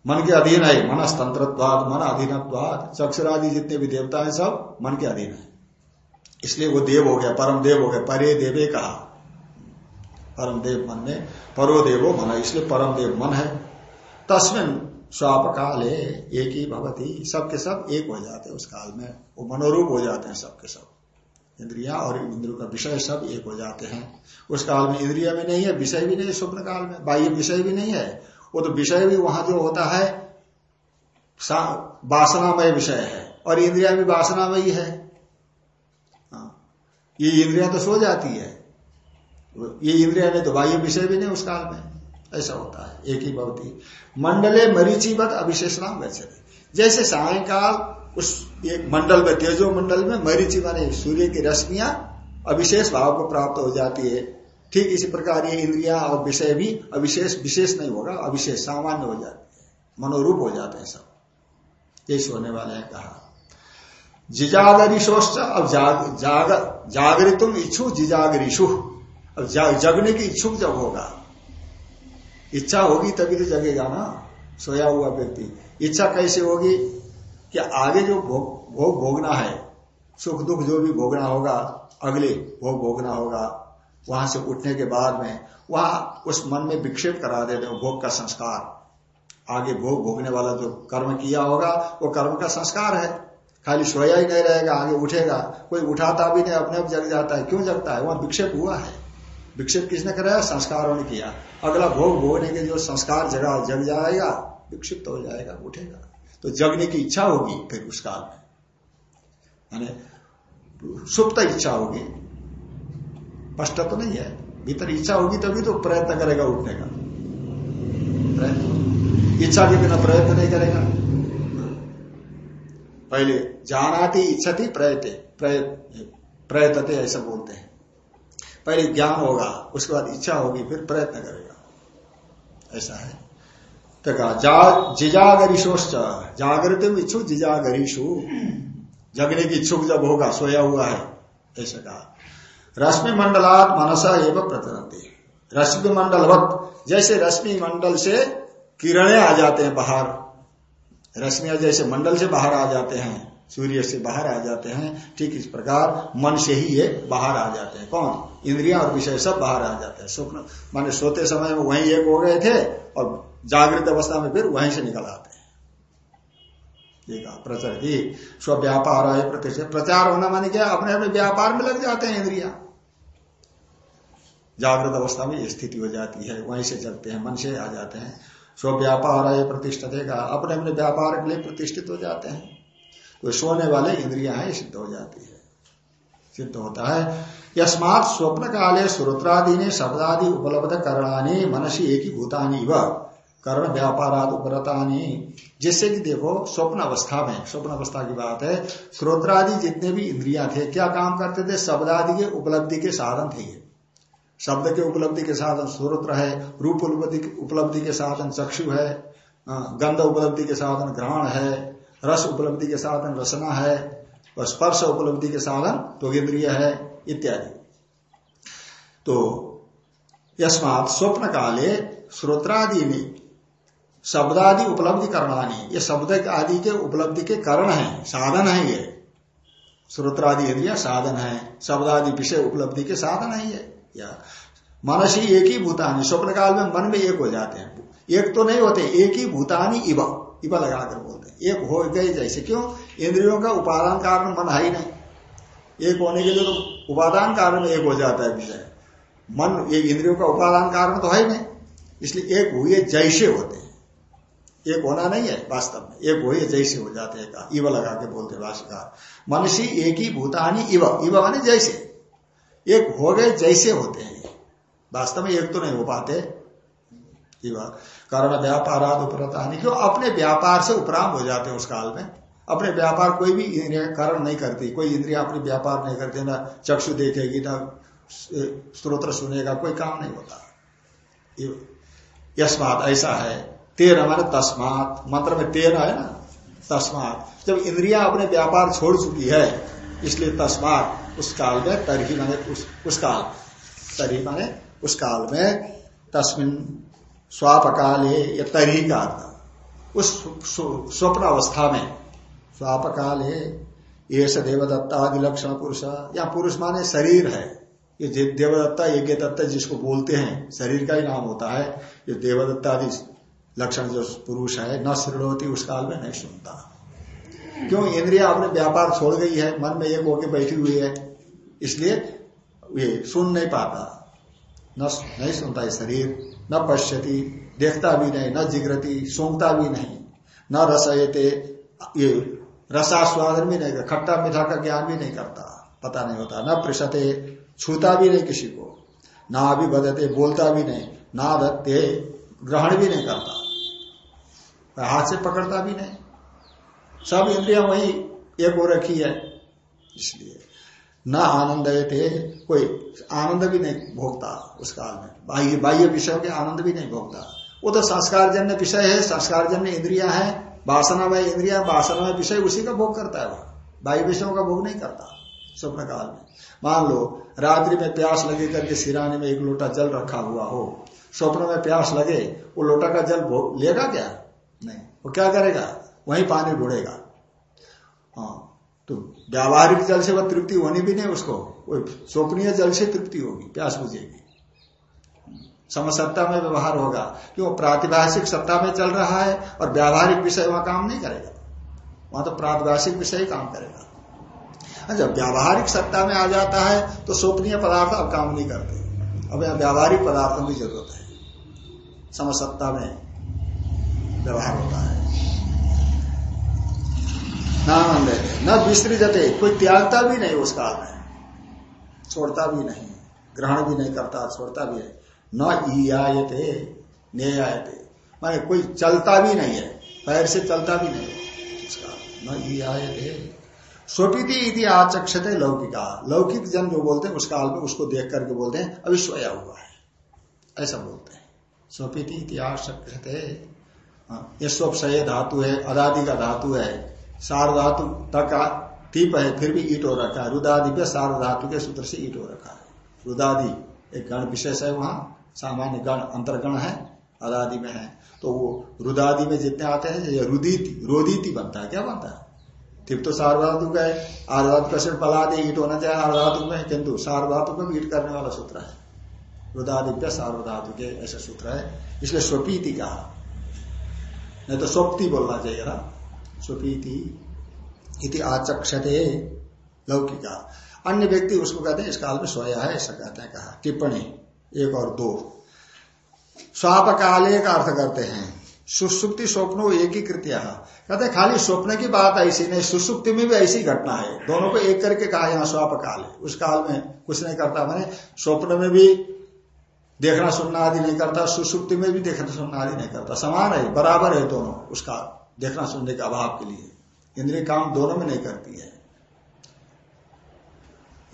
मन के अधीन है मन तंत्रत्वाद मन अधीनत्वाद, चक्षुरादि जितने भी देवता है सब मन के अधीन है। इसलिए वो देव हो गया, परम देव हो गया, परे देवे कहा। परम देव मन में, परो देवो मन, इसलिए परम देव मन है। तस्मिन स्वाप काल है एक ही भगवती सबके सब एक हो जाते हैं उस काल में। वो मनोरूप हो जाते हैं सबके सब। इंद्रिया और इंद्रियों का विषय सब एक हो जाते हैं। उस काल में इंद्रिया भी नहीं है, विषय भी नहीं स्वप्न काल में। बाह्य विषय भी नहीं है। वो तो विषय भी वहाँ जो होता है वासनामय विषय है। और इंद्रिया भी वासनामयी है। हाँ। ये इंद्रिया तो सो जाती है। ये इंद्रिया नहीं तो बाह्य विषय भी नहीं उस काल में। ऐसा होता है एक ही भवती। मंडले मरीचिवत अविशेषणा गच्छति जैसे सायकाल उस एक मंडल में तेजो मंडल में मरीचि माने सूर्य की रश्मियाँ अविशेष भाव को प्राप्त हो जाती है। ठीक इसी प्रकार ये इंद्रिया और विषय भी अविशेष विशेष नहीं होगा अविशेष सामान्य हो जाते हैं मनोरूप हो जाते हैं सब। यही होने वाले हैं कहा। जिजागरिशोश्च अब जाग, जाग, जागरितुम इच्छु जिजागरिशु अब जगने की इच्छुक जब होगा इच्छा होगी तभी तो जगेगा ना। सोया हुआ व्यक्ति। इच्छा कैसे होगी कि आगे जो भोग भोग भोगना है, सुख दुख जो भी भोगना होगा, अगले भोग भोगना होगा, वहाँ से उठने के बाद में, वहाँ उस मन में विक्षेप करा देते भोग का संस्कार। आगे भोग भोगने वाला जो कर्म किया होगा, वो कर्म का संस्कार है। खाली सोया ही नहीं रहेगा, आगे उठेगा। कोई उठाता भी नहीं, अपने आप जग जाता है। क्यों जगता है? वहाँ विक्षेप हुआ है। विक्षेप किसने कराया? संस्कारों ने किया। अगला भोग भोगने के जो संस्कार जगह जग जाएगा, विक्षिप्त हो जाएगा, उठेगा। तो जगने की इच्छा होगी फिर उस काल में। सुप्त इच्छा होगी। स्पष्ट तो नहीं है। भीतर इच्छा होगी तभी तो प्रयत्न करेगा उठने का। प्रयत्न इच्छा के बिना प्रयत्न नहीं करेगा। पहले जानाती इच्छा थी प्रयते प्रयतते ऐसा बोलते हैं। पहले ज्ञान होगा उसके बाद इच्छा होगी फिर प्रयत्न करेगा। ऐसा है। तो कहा जा, जिजागरीशोश्च जागृत इच्छुक जिजागरीशु। जगने की इच्छुक जब होगा सोया हुआ है ऐसा कहा। रश्मि मंडलात मनसा एवं प्रतरती रश्मि मंडलवत जैसे रश्मि मंडल से किरणें आ जाते हैं बाहर रश्मियाँ जैसे मंडल से बाहर आ जाते हैं सूर्य से बाहर आ जाते हैं, ठीक इस प्रकार मन से ही ये बाहर आ जाते हैं। कौन? इंद्रिया और विषय सब बाहर आ जाते हैं। स्वप्न, माने सोते समय में वहीं एक हो गए थे और जागृत अवस्था में फिर वहीं से निकल आते हैं। ये कहा प्रचार की स्व व्यापार है प्रतिष्ठित प्रचार होना माने क्या? अपने अपने व्यापार में लग जाते हैं इंद्रिया। जागृत अवस्था में स्थिति हो जाती है, वहीं से चलते हैं, मन से आ जाते हैं। स्व व्यापार है प्रतिष्ठित अपने अपने व्यापार के लिए प्रतिष्ठित हो जाते हैं। तो सोने वाले इंद्रिया है, सिद्ध हो जाती है। सिद्ध होता है। यस्मात स्वप्न काले श्रोत्रादि ने शब्दादि उपलब्ध करणानी मनसी एक ही भूतानी व कर्ण व्यापाराद उपरतानी। जिससे कि देखो, स्वप्न अवस्था में, स्वप्न अवस्था की बात है श्रोत्रादि जितने भी इंद्रिया थे, क्या काम करते थे? शब्दादि के उपलब्धि के साधन थे शब्द के उपलब्धि के साधन श्रोत्र है, रूप उपलब्धि के साधन चक्षु है गंध उपलब्धि के साधन ग्रहण है रस उपलब्धि के साधन रसना है और स्पर्श उपलब्धि के साधन तो इंद्रिय है, इत्यादि। तो यस्मात स्वप्न काले श्रोत्रादि में शब्दादि उपलब्धि करणानी, ये शब्द आदि के उपलब्धि के कारण है, साधन है ये। श्रोत्रादि इंद्रिया साधन है, शब्दादि विषय उपलब्धि के साधन है ये। या मनसी एक ही भूतानी स्वप्न काल में मन में एक हो जाते हैं। एक तो नहीं होते, एक ही भूतानी इव। इवा लगाकर बोलते एक हो गए जैसे क्यों? इंद्रियों का उपादान कारण मन है ही नहीं। एक होने के लिए तो उपादान कारण एक हो जाता है विषय। मन, एक इंद्रियों का उपादान कारण तो है ही नहीं। इसलिए एक हुए जैसे होते हैं। एक होना नहीं है वास्तव में। एक हुए जैसे हो जाते हैं। इव लगा के बोलते भाषिकार मनुष्य एक ही भूतानी इव। इव माने जैसे। एक हो गए जैसे होते हैं। वास्तव में एक तो नहीं हो पाते। कारण व्यापाराद उपरता। नहीं क्यों अपने व्यापार से उपराम हो जाते हैं उस काल में। अपने व्यापार कोई भी कारण नहीं करती। कोई इंद्रिया अपनी व्यापार नहीं करती ना चक्षु देखेगी ना स्त्रोत्र सुनेगा कोई काम नहीं होता। यस्मात ऐसा है। तेन हमारे तस्मात। मंत्र में तेन है ना? तस्मात। जब इंद्रिया अपने व्यापार छोड़ चुकी है इसलिए तस्मात उस काल में तरही माने उस, उस काल। तरी माने उस काल में तस्मिन स्वापकाले या तरी का अर्थ उस स्वप्न अवस्था में स्वापकाल है ये देवदत्ता आदि लक्षण पुरुष। या पुरुष माने शरीर है। ये देवदत्ता यज्ञ दत्ता जिसको बोलते हैं, शरीर का ही नाम होता है। ये देवदत्ता आदि लक्षण जो पुरुष है, न श्रीणोती उस काल में नहीं सुनता। क्यों? इंद्रिया अपने व्यापार छोड़ गई है, मन में एक होके बैठी हुई है। इसलिए ये सुन नहीं पाता। न नहीं सुनता ये शरीर। न पश्यति, देखता भी नहीं, न जिग्रति, सूंघता भी नहीं, न रसयते, ये रसास्वादन भी नहीं करता खट्टा मीठा का ज्ञान भी नहीं करता, पता नहीं होता, न पृषते, छूता भी नहीं किसी को, ना भी बदते बोलता भी नहीं, ना दत्ते ग्रहण भी नहीं करता, हाथ से पकड़ता भी नहीं, सब इंद्रिया वही एक हो रखी है, इसलिए। न आनंद थे। कोई आनंद भी नहीं भोगता उस काल में। बाह्य बाह्य विषयों के आनंद भी नहीं भोगता। वो तो संस्कार जन्य विषय है संस्कार जन्य इंद्रिया है वासना में इंद्रिया वासना में विषय उसी का भोग करता है वह बाह्य विषयों का भोग नहीं करता स्वप्न काल में। मान लो, रात्रि में प्यास लगे करके सिराने में एक लोटा जल रखा हुआ हो। स्वप्न में प्यास लगे, वो लोटा का जल लेगा क्या? नहीं, वो क्या करेगा? वही पानी ढूंढेगा। हाँ तो व्यावहारिक जल से वह तृप्ति होनी भी नहीं उसको स्वप्नीय जल से तृप्ति होगी प्यास बुझेगी। समसत्ता में व्यवहार होगा क्यों? प्रातिभाषिक सत्ता में चल रहा है और व्यावहारिक विषय वहाँ काम नहीं करेगा। वहाँ तो प्रातिभाषिक विषय काम करेगा। जब अच्छा, व्यावहारिक सत्ता में आ जाता है तो स्वप्नीय पदार्थ अब काम नहीं करते। अब यहाँ व्यावहारिक पदार्थों की ज़रूरत है। समसत्ता में व्यवहार होता है। नानंद न विस्तृजते कोई त्यागता भी नहीं उस काल में। छोड़ता भी नहीं। ग्रहण भी नहीं करता छोड़ता भी नहीं। न ईयायते न्यायते माने कोई चलता भी नहीं है। पैर से चलता भी नहीं उसका न ईयायते स्वपीति इति आचक्षते लौकिका। लौकिक जन जो बोलते हैं उस काल में उसको देख करके बोलते हैं अभी सोया हुआ है। ऐसा बोलते हैं। स्वपीति इति आचक्षते। हाँ, ये स्वपय धातु है अदादि का धातु है। सार धातु तक टीप है, फिर भी ईट हो रखा है। रुदादि पे सार धातु के सूत्र से ईट हो रखा है। रुदादि, एक गण विशेष है वहाँ, सामान्य गण, अंतर्गण है अदादि में है। तो वो रुदादि में जितने आते हैं रुदीति, रोदीति बनता है। क्या बनता है? तिप तो सार्वधातु का है। आर्धातु का सिर्फ़ पला दे, ईट होना चाहिए। आर्धातु में किंतु सार्वधातु में ईट करने वाला सूत्र है। रुदादित्य सार्वधातु के ऐसा सूत्र है। इसलिए स्वपीति कहा। नहीं तो स्वप्ति बोलना चाहिए ना। इति आचक्षते लौकिका। अन्य व्यक्ति उसको कहते हैं, इस काल में सोया है, ऐसा कहते हैं, कहा। टिप्पणी, एक और दो। स्वाप काले का अर्थ करते हैं, सुसुप्ति स्वप्नो एक ही कृत्या कहते हैं, खाली स्वप्न की बात ऐसी नहीं, सुसुप्ति में भी ऐसी घटना है। दोनों को एक करके कहा यहाँ स्वाप काल है उस काल में कुछ नहीं करता मैंने, स्वप्न में भी देखना सुनना आदि नहीं करता, सुसुप्ति में भी देखना सुनना आदि नहीं करता। समान है, बराबर है दोनों उसका देखना सुनने के अभाव के लिए। इंद्रिय काम दोनों में नहीं करती है।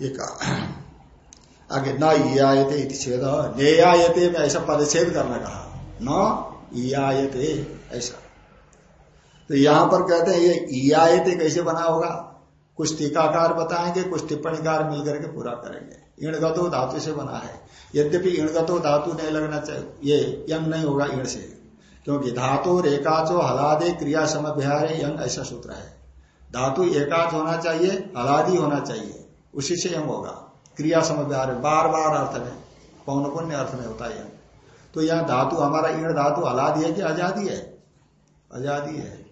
एक आगे, न ईयायते छेद नेयायते में ऐसा पदच्छेद करना कहा। न ईयायते ऐसा। तो यहाँ पर कहते हैं, ये ईयायते कैसे बना होगा? कुछ टीकाकार बताएँगे, कुछ टिप्पणीकार मिलकर के पूरा करेंगे। इणगतो धातु से बना है। यद्यपि इणगतो धातु नहीं लगना चाहिए, ये यंग नहीं होगा इण से। क्योंकि धातु रेखाचो हलादे क्रिया समय यंग ऐसा सूत्र है। धातु एकाच होना चाहिए, हलादी होना चाहिए। उसी से यंग होगा। क्रिया समय बार बार अर्थ में पौन पुण्य अर्थ में होता है यंग। तो यह धातु, हमारा ईण धातु हलादी है कि आज़ादी है? आज़ादी है।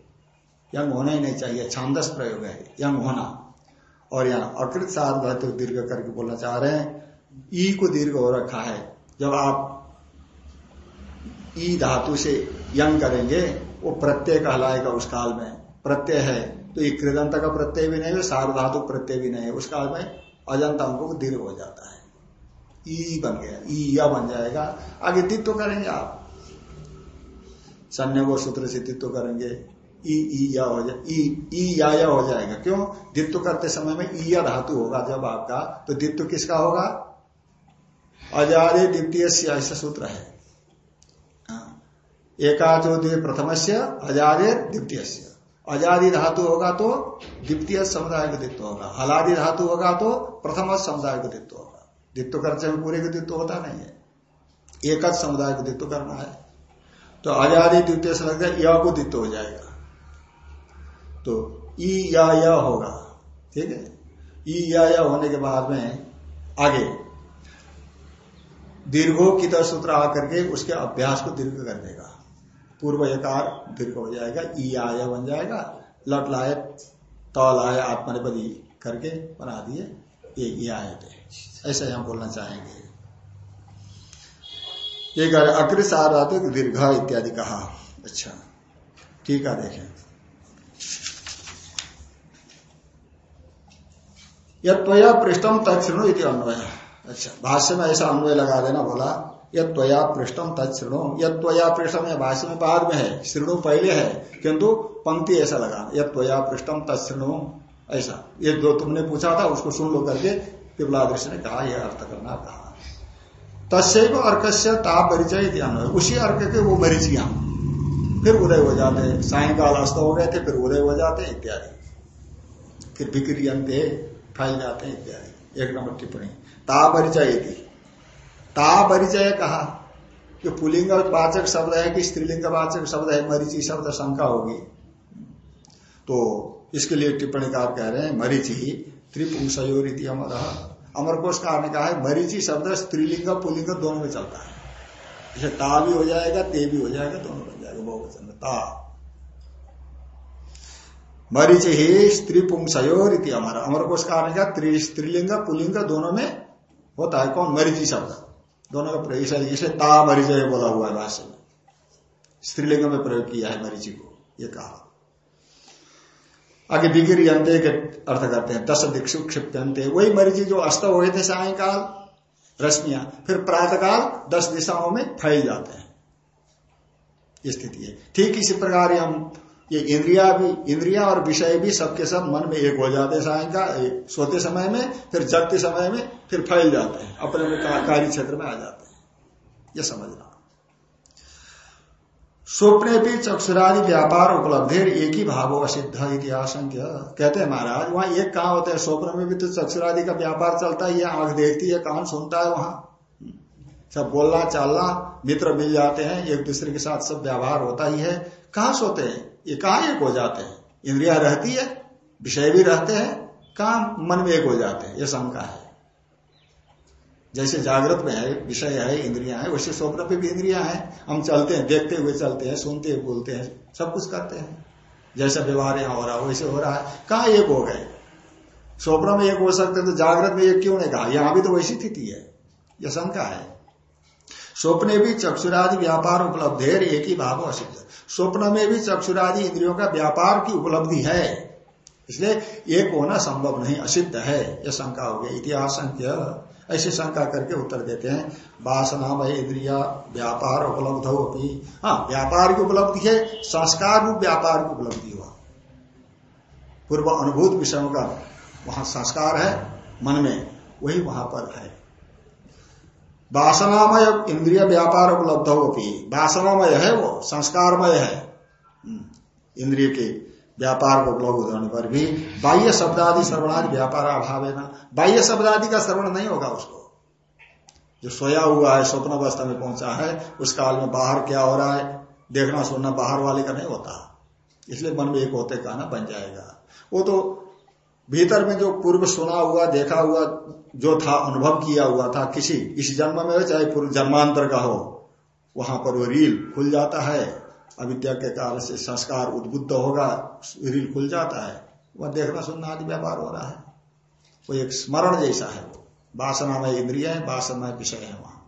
यंग होना ही नहीं चाहिए, छांदस प्रयोग है, यंग होना। और यहाँ अकृत साध दीर्घ करके बोलना चाह रहे हैं। ई को दीर्घ हो रखा है। जब आप ई धातु से यंग करेंगे, वो प्रत्यय कहलाएगा उस काल में। प्रत्यय है तो ये कृदंत का प्रत्यय भी नहीं है सार धातु प्रत्यय भी नहीं है। उस काल में अजंत अंकों को दीर्घ हो जाता है। ई बन गया, ई या बन जाएगा। आगे तित्व करेंगे आप। सन्य सूत्र से तित्व करेंगे। ई ई या हो जाए ई ई या या हो जाएगा। क्यों? दित्व करते समय में ई या धातु होगा जब आपका तो दित्व किसका होगा? अजादे द्वितीय ऐसा सूत्र हाँ। एकाचो प्रथम से अजादे द्वितीय से अजादि धातु होगा तो द्वितीय समुदाय का दित्व होगा। हलादि धातु होगा तो प्रथम समुदाय का दित्व होगा। द्वित्व करते हैं पूरे का द्वित्व होता नहीं है। एक समुदाय को द्वित्व करना है। तो आज़ादी द्वितीय से लगता है को द्वित्व हो जाएगा। तो ई या या होगा। ठीक है? ई या या होने के बाद में आगे दीर्घो की तरह सूत्र आकर के उसके अभ्यास को दीर्घ कर देगा। पूर्व एकार दीर्घ हो जाएगा, ई आया बन जाएगा, लट तल आए आत्मनिपदी करके बना दिए, ये आए थे ऐसा हम बोलना चाहेंगे। ये कर अग्र सार दीर्घ इत्यादि कहा। अच्छा ठीक है, देखें। यया पृष्ठम तत्णु अन्वय। अच्छा भाष्य में ऐसा अन्वय लगा देना, बोला यया पृष्ठम तत्णु यया पृष्ठम या भाष्य में बाद में है श्रृणु पहले है, किंतु पंक्ति ऐसा लगा यया पृष्ठम तत्णु ऐसा। ये जो तुमने पूछा था, उसको सुन लो करके पिपला दृश्य ने कहा, यह अर्थ करना कहा। तस्व अर्क से ताप परिचय उसी अर्क के वो मरीचिया। फिर उदय हो जाते, सायकाल अस्त हो गए थे, फिर उदय हो जाते हैं इत्यादि। फिर विक्रियंते फैल जाते हैं इत्यादि। एक नंबर टिप्पणी। ता परिचय थी ता परिचय कहा। कि पुलिंग वाचक शब्द है कि स्त्रीलिंग वाचक शब्द है, मरीची शब्द शंका होगी। तो इसके लिए टिप्पणीकार कह रहे हैं, मरीची, त्रिपुंसयोरिति अमर। अमर कोश कार ने कहा है, मरीची शब्द स्त्रीलिंग, पुलिंग दोनों में चलता है। जैसे ता भी हो जाएगा, ते भी हो जाएगा, दोनों बन जाएगा, बहुवचन में ता। मरीच ही स्त्री पुंसयोर हमारा अमर कोश कारण का स्त्रीलिंग, पुलिंग दोनों में होता है। कौन? मरीची शब्द। दोनों का प्रयोग, इसे ता मरीजय बोला हुआ है भाष्य में स्त्रीलिंग में प्रयोग किया है मरीची को, ये कहा। आगे बिगिर यंते के अर्थ करते हैं, दस दिक्षु क्षिप्यंते वही मरीजी जो अस्त हुए थे सायकाल, रश्मिया, फिर प्रातकाल दस दिशाओं में फैल जाते हैं। स्थिति है। ठीक इसी प्रकार हम ये इंद्रिया भी, इंद्रिया और विषय भी सबके सब मन में एक हो जाते सायंकाल सोते समय में, फिर जगते समय में, फिर फैल जाते हैं, अपने कार्य क्षेत्र में आ जाते हैं। ये समझना। स्वप्ने भी चक्षुरादि व्यापार उपलब्ध, एक ही भाव असिद्ध इतिहास कहते हैं महाराज, वहाँ एक कहा होता है? स्वप्न में भी तो चक्षुरादि का व्यापार चलता है आँख देखती है, कान सुनता है वहाँ। सब बोलना, चालना, मित्र मिल जाते हैं, एक दूसरे के साथ सब व्यवहार होता ही है। कहा सोते हैं ये कहा एक हो जाते हैं। इंद्रिया रहती है, विषय भी रहते हैं कहा मन में एक हो जाते हैं, ये शंका है। जैसे जागृत में है, विषय है, इंद्रिया है, वैसे स्वप्न पे भी इंद्रिया है। हम चलते हैं, देखते हुए चलते हैं, सुनते हुए बोलते हैं, सब कुछ करते हैं। जैसा व्यवहार यहाँ हो रहा है, वैसे हो रहा है। कहा एक हो गए? स्वप्न में एक हो सकते हैं तो जागृत में एक क्यों नहीं कहा? यहाँ भी तो वैसी स्थिति है। यह शंका है। स्वप्न भी चक्षुरादि व्यापार उपलब्ध है, एक ही भाव असिद्ध स्वप्न में भी चक्षुरादि इंद्रियों का व्यापार की उपलब्धि है। इसलिए एक होना संभव नहीं, असिद्ध है, यह शंका हो गया इतिहास ऐसी शंका करके उत्तर देते हैं वासना में इंद्रिया व्यापार उपलब्ध हो भी हाँ व्यापार की उपलब्धि है, संस्कार रूप व्यापार की उपलब्धि हुआ। पूर्व अनुभूत विषयों का वहाँ संस्कार है, मन में, वही वहाँ पर है। वासनामय इंद्रिय व्यापार उपलब्ध हो भी वासनामय है वो, संस्कारमय है। हम्म। इंद्रिय के व्यापार को उपलब्ध होने पर भी बाह्य शब्दादि श्रवणादि व्यापार अभाव है ना। बाह्य शब्दादि का श्रवण नहीं होगा उसको। जो सोया हुआ है, स्वप्न अवस्था में पहुँचा है, उस काल में बाहर क्या हो रहा है, देखना सुनना बाहर वाले का नहीं होता। इसलिए मन में एक होते कहना बन जाएगा। वो तो भीतर में जो पूर्व सुना हुआ, देखा हुआ, जो था, अनुभव किया हुआ था किसी, इस जन्म में हो चाहे पूर्व जन्मांतर का हो, वहाँ पर वो रील खुल जाता है। अविद्या के कारण से संस्कार उद्बुद्ध होगा, रील खुल जाता है। वह देखना सुनना आदि व्यापार हो रहा है। वो एक स्मरण जैसा है। वो वासना में इंद्रिय है वासना में विषय है वहाँ।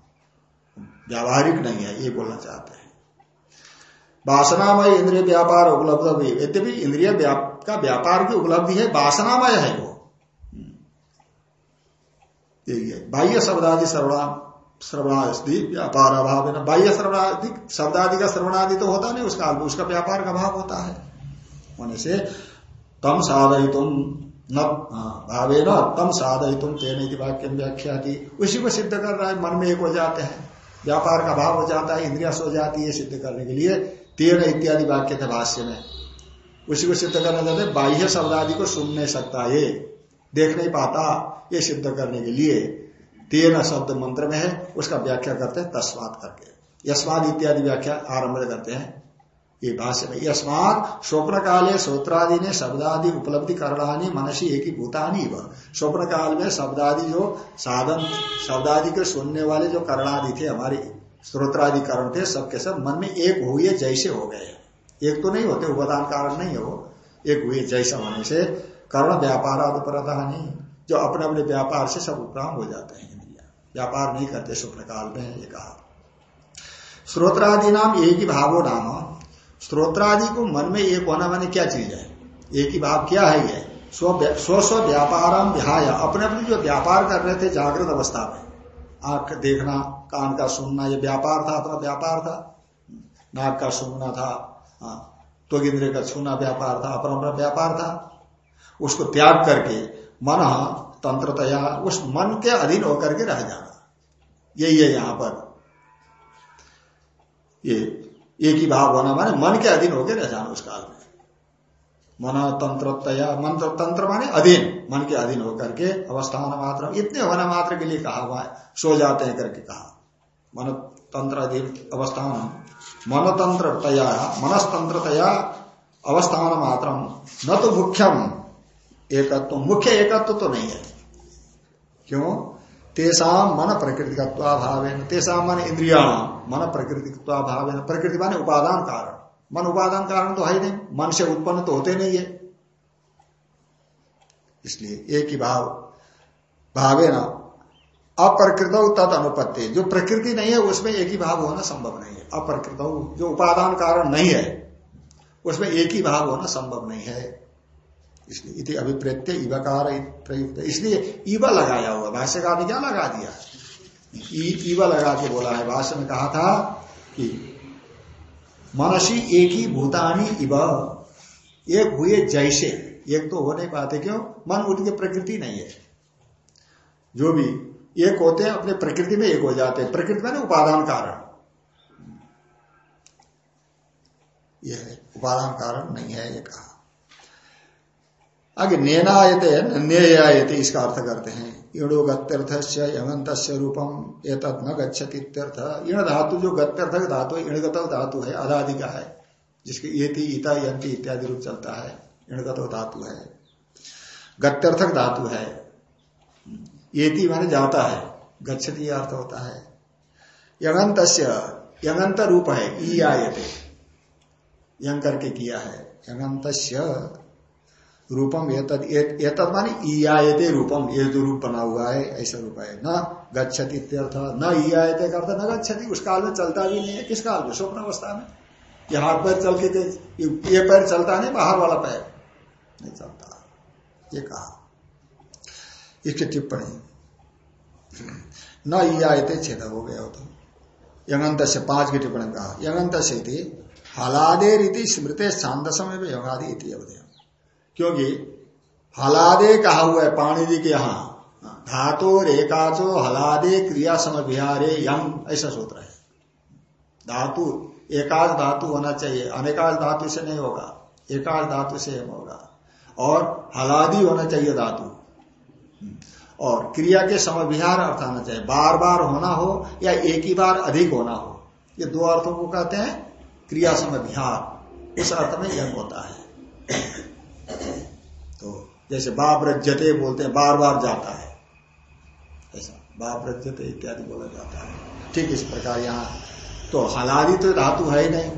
व्यावहारिक नहीं है, ये बोलना चाहते हैं। वासनामय इंद्रिय व्यापार उपलब्ध भी यद्यपि इंद्रिय का व्यापार की उपलब्धि है, वासनामय है वो। बाह्य शब्दादि श्रवणा, श्रवणादि व्यापार अभाव है। ना बाह्य श्रवणादि शब्दादि का श्रवणादि तो होता नहीं, उसका उसका व्यापार का भाव होता है। होने से तम साधय तुम न भावे न, तम साधय तुम तेन वाक्य व्याख्या थी उसी को सिद्ध कर रहा है, मन में एक हो जाते हैं। व्यापार का भाव हो जाता है, इंद्रिया सो जाती है सिद्ध करने के लिए। तेन इत्यादि वाक्य थे भाष्य में। उसी को सिद्ध करना चाहते बाह्य शब्दादि को सुन नहीं सकता ये। देख नहीं पाता ये सिद्ध करने के लिए। तेन शब्द मंत्र में है, उसका व्याख्या करते हैं तस्वाद करके। यस्माद इत्यादि व्याख्या आरंभ करते हैं। ये भाष्य में यस्मात स्वप्न काले श्रोत्रादि ने शब्दादि उपलब्धि करणानी मनसी एक ही भूतानी व स्वप्न काल में शब्दादि जो साधन, शब्दादि के सुनने वाले जो करणादि थे, हमारे स्त्रोत्रादि करण थे, सबके सब मन में एक हुए जैसे हो गए एक तो नहीं होते, उपादान कारण नहीं है वो। एक हुए जैसा होने से कर्ण व्यापार आदि जो अपने अपने व्यापार से सब उपराम हो जाते हैं व्यापार नहीं करते स्वप्न काल में ये कहा। श्रोत्रादि नाम एक ही भावो नाम। स्त्रोत्रादि को मन में एक होना माने क्या चीज़ है? एक ही भाव क्या है ये? स्व स्व व्यापार विहाय। अपने अपने जो व्यापार कर रहे थे जागृत अवस्था में। आँख देखना, कान का सुनना, ये व्यापार था, अपना व्यापार था। नाक का सुनना था तो इंद्र का छूना व्यापार था, अपना व्यापार था। उसको त्याग करके मन तंत्रतया उस मन के अधीन होकर के रह जाना। यही है यहाँ पर। ये एक ही भाव होना माने मन के अधीन होकर रह जाना उस काल में। मन, तंत्रतया मन तंत्र माने अधीन, मन के अधीन होकर के अवस्थान मात्र, इतने होना मात्र के लिए कहा हुआ है। सो जाते हैं करके कहा। मन, तंत्र अधीन अवस्थान मन तंत्रतया मनस्तंत्रतया अवस्थान मात्र न तो मुख्यम। एकत्व, मुख्य एकत्व तो नहीं है। क्यों? तेसाम मन प्रकृतिकत्वाभाव तेसाम मन इंद्रिया मन प्रकृतिकत्वाभाव प्रकृति माने उपादान कारण। मन उपादान कारण तो है नहीं, मन से उत्पन्न तो होते नहीं है। इसलिए एक ही भाव भावे ना अप्रकृत तद अनुपत्ति जो प्रकृति नहीं है, उसमें एक ही भाव होना संभव नहीं है। अप्रकृत जो उपादान कारण नहीं है, उसमें एक ही भाव होना संभव नहीं है। इसलिए इति अभिप्रेत्य इवकार प्रयुक्त इसलिए ईवा लगाया हुआ, भाष्यकार ने क्या लगा दिया? ईवा लगा के बोला है, भाष्य में कहा था कि मनसी एक ही भूतानी इव। एक हुए जैसे, एक तो हो नहीं पाते, क्यों? मन उनकी प्रकृति नहीं है। जो भी एक होते हैं, अपने प्रकृति में एक हो जाते हैं। प्रकृति में उपादान कारण। यह उपादान कारण नहीं है ये कहा। आगे नेनायते, नेयायते इसका अर्थ करते हैं। इणो गत्यर्थ से यमंत रूपम ये न गच्छति इण धातु जो गत्यर्थ धातु इणगत धातु है अदादि का है, जिसके ये ईता यंती इत्यादि रूप चलता है, इणगत धातु है। गत्यर्थक धातु है। ये माने जाता है, गच्छति अर्थ होता है। यंगंत यंगंत रूप है ई आयते यंग करके किया है। यंगंत रूपम एतद मानी ईयायते रूपम। ये जो रूप बना हुआ है, ऐसा रूप है। न गच्छति इत्यर्थ, न ईयायते का अर्थ न गच्छति। उस काल में चलता भी नहीं है। किस काल में? स्वप्न अवस्था में। ये हाथ पैर चल के ये पैर चलता नहीं, बाहर वाला पैर। नहीं चलता। ये कहा। इसकी टिप्पणी। न ईयायते छेद हो गया हो तो यंगंत से पाँच की टिप्पणी कहा। यंगंत से हलादे रीति स्मृत छांदसम एवं यंगादि इति क्योंकि हलादे कहा हुआ है पाणी जी के यहाँ, धातु, रेकाचो, हलादे क्रिया सम बिहारे यम, ऐसा सूत्र है। धातु एकाच धातु होना चाहिए अनेकाच धातु से नहीं होगा एकाच धातु से होगा। और हलादी होना चाहिए धातु। और क्रिया के समय विहार अर्थ आना चाहिए, बार बार होना हो या एक ही बार अधिक होना हो, ये दो अर्थों को कहते हैं। क्रिया विहार इस अर्थ में यम होता है। तो जैसे बाप रज्जते बोलते हैं बार बार जाता है। ऐसा, बाप रज्जते इत्यादि बोला जाता है। ठीक इस प्रकार यहाँ तो हलादी तो धातु है ही नहीं।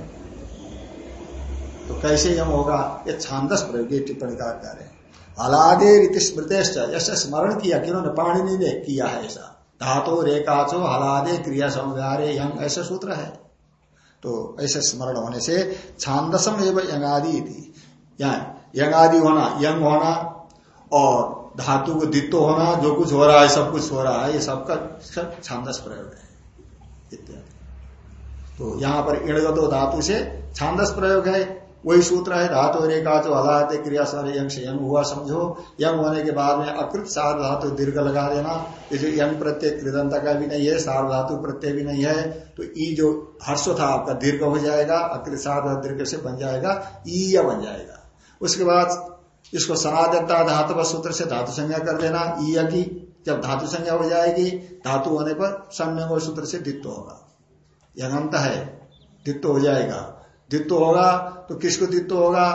तो कैसे यम होगा? ये छांदस प्रयोग टिप्पणी का कार्य हलादे रीति स्मृतेश्च ऐसे स्मरण किया, किन्होंने पाणी ने किया है ऐसा। धातु रेखाचो हलादे क्रिया समझारे यंग ऐसा सूत्र है। तो ऐसे स्मरण होने से छांदसम एवं यंगादि यहाँ यंगादि होना, यंग होना और धातु को दित्व होना, जो कुछ हो रहा है, सब कुछ हो रहा है, ये सबका सब छांदस प्रयोग है। इत्यादि। तो यहाँ पर इणगतो धातु से छांदस प्रयोग है। वही सूत्र है, धातु रेखा जो हलाते क्रिया सारे यंग से यंग हुआ, समझो। यंग होने के बाद में अकृत सार धातु दीर्घ लगा देना। इसे यंग प्रत्यय कृदंता का भी नहीं है, सार धातु प्रत्यय भी नहीं है। तो ई जो हर्ष था आपका, दीर्घ हो जाएगा, अकृत सार दीर्घ से बन जाएगा, ई या बन जाएगा। उसके बाद इसको सनातनता धातु सूत्र से धातु संज्ञा कर देना ईय की, जब धातु संज्ञा हो जाएगी, धातु होने पर सम्य सूत्र से दित्व होगा। यंगंत है दित्व हो जाएगा। दित्व होगा तो किसको दित्व होगा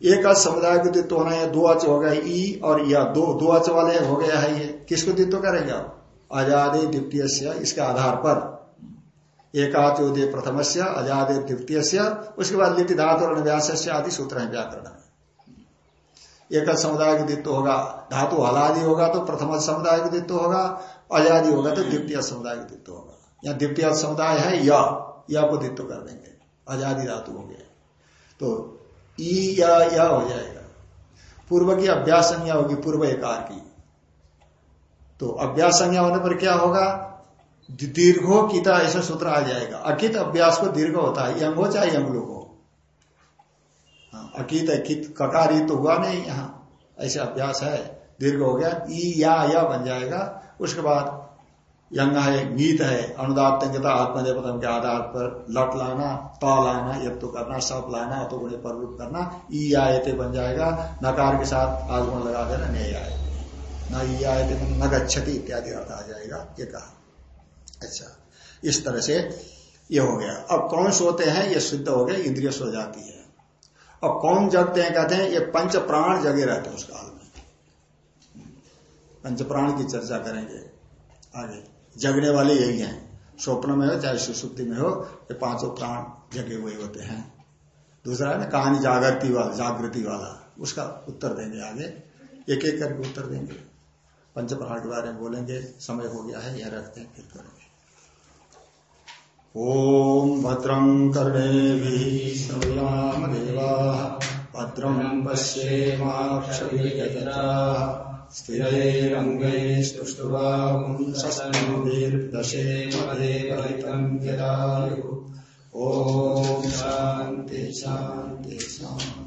एक समुदाय को दित्व होना है दो अच हो गए ई और या दो दो अच वाले हो गया है ये किसको दित्व करेंगे आप आजादे द्वितीय इसके आधार पर एकाचोदय प्रथम से अजादे द्वितीय उसके बाद लिटि धातु और व्यास आदि सूत्र है व्याकरण में एक समुदाय का दित्व होगा धातु हलादि होगा तो प्रथम समुदाय का दित्व होगा अजादि होगा तो द्वितीय समुदाय का दित्व होगा या द्वितीय समुदाय है या या को दित्व कर देंगे आज़ादी धातु हो गए तो ई या या हो जाएगा। पूर्व की अभ्यास संज्ञा होगी पूर्व एकार की। तो अभ्यास संज्ञा होने पर क्या होगा? दीर्घो किता ऐसा सूत्र आ जाएगा। अकित अभ्यास को दीर्घ होता है यंग हो चाहे यंग लोग हो। हाँ, अकित अकित ककारी तो हुआ नहीं यहाँ। ऐसे अभ्यास है दीर्घ हो गया ई या या बन जाएगा। उसके बाद यंग है गीत है अनुदात आत्मदेवतम के आधार पर लट लाना, ता लाना यद तो करना सब लाना तो गुणे पर रूप करना, ई आयते बन जाएगा, नकार के साथ गुण लगा देना नहीं आए न ई आयते न गच्छति इत्यादि अर्थ आ जाएगा, ये कहा। अच्छा इस तरह से ये हो गया। अब कौन सोते हैं, ये सिद्ध हो गया, इंद्रिय सो जाती है। अब कौन जगते हैं, कहते हैं, ये पंच प्राण जगे रहते हैं उस काल में। पंच प्राण की चर्चा करेंगे। आगे। जगने वाले यही हैं। स्वप्न में हो, चाहे सुसुप्ति में हो, ये पाँचों प्राण जगे हुए होते हैं। दूसरा है ना, कहानी जागृति वाला जागृति वाला। उसका उत्तर देंगे आगे। एक एक करके उत्तर देंगे। पंच प्राण के बारे में बोलेंगे। समय हो गया है, यह रखते हैं, फिर करेंगे। ओम भद्रं कर्णे देवा भद्रम पश्येम्क्षरा स्थिरैरङ्गैस्तुष्टुवांशस्तनुभिर्दशेमदेवहितं यदायुः। ॐ शान्ति शान्ति शान्ति।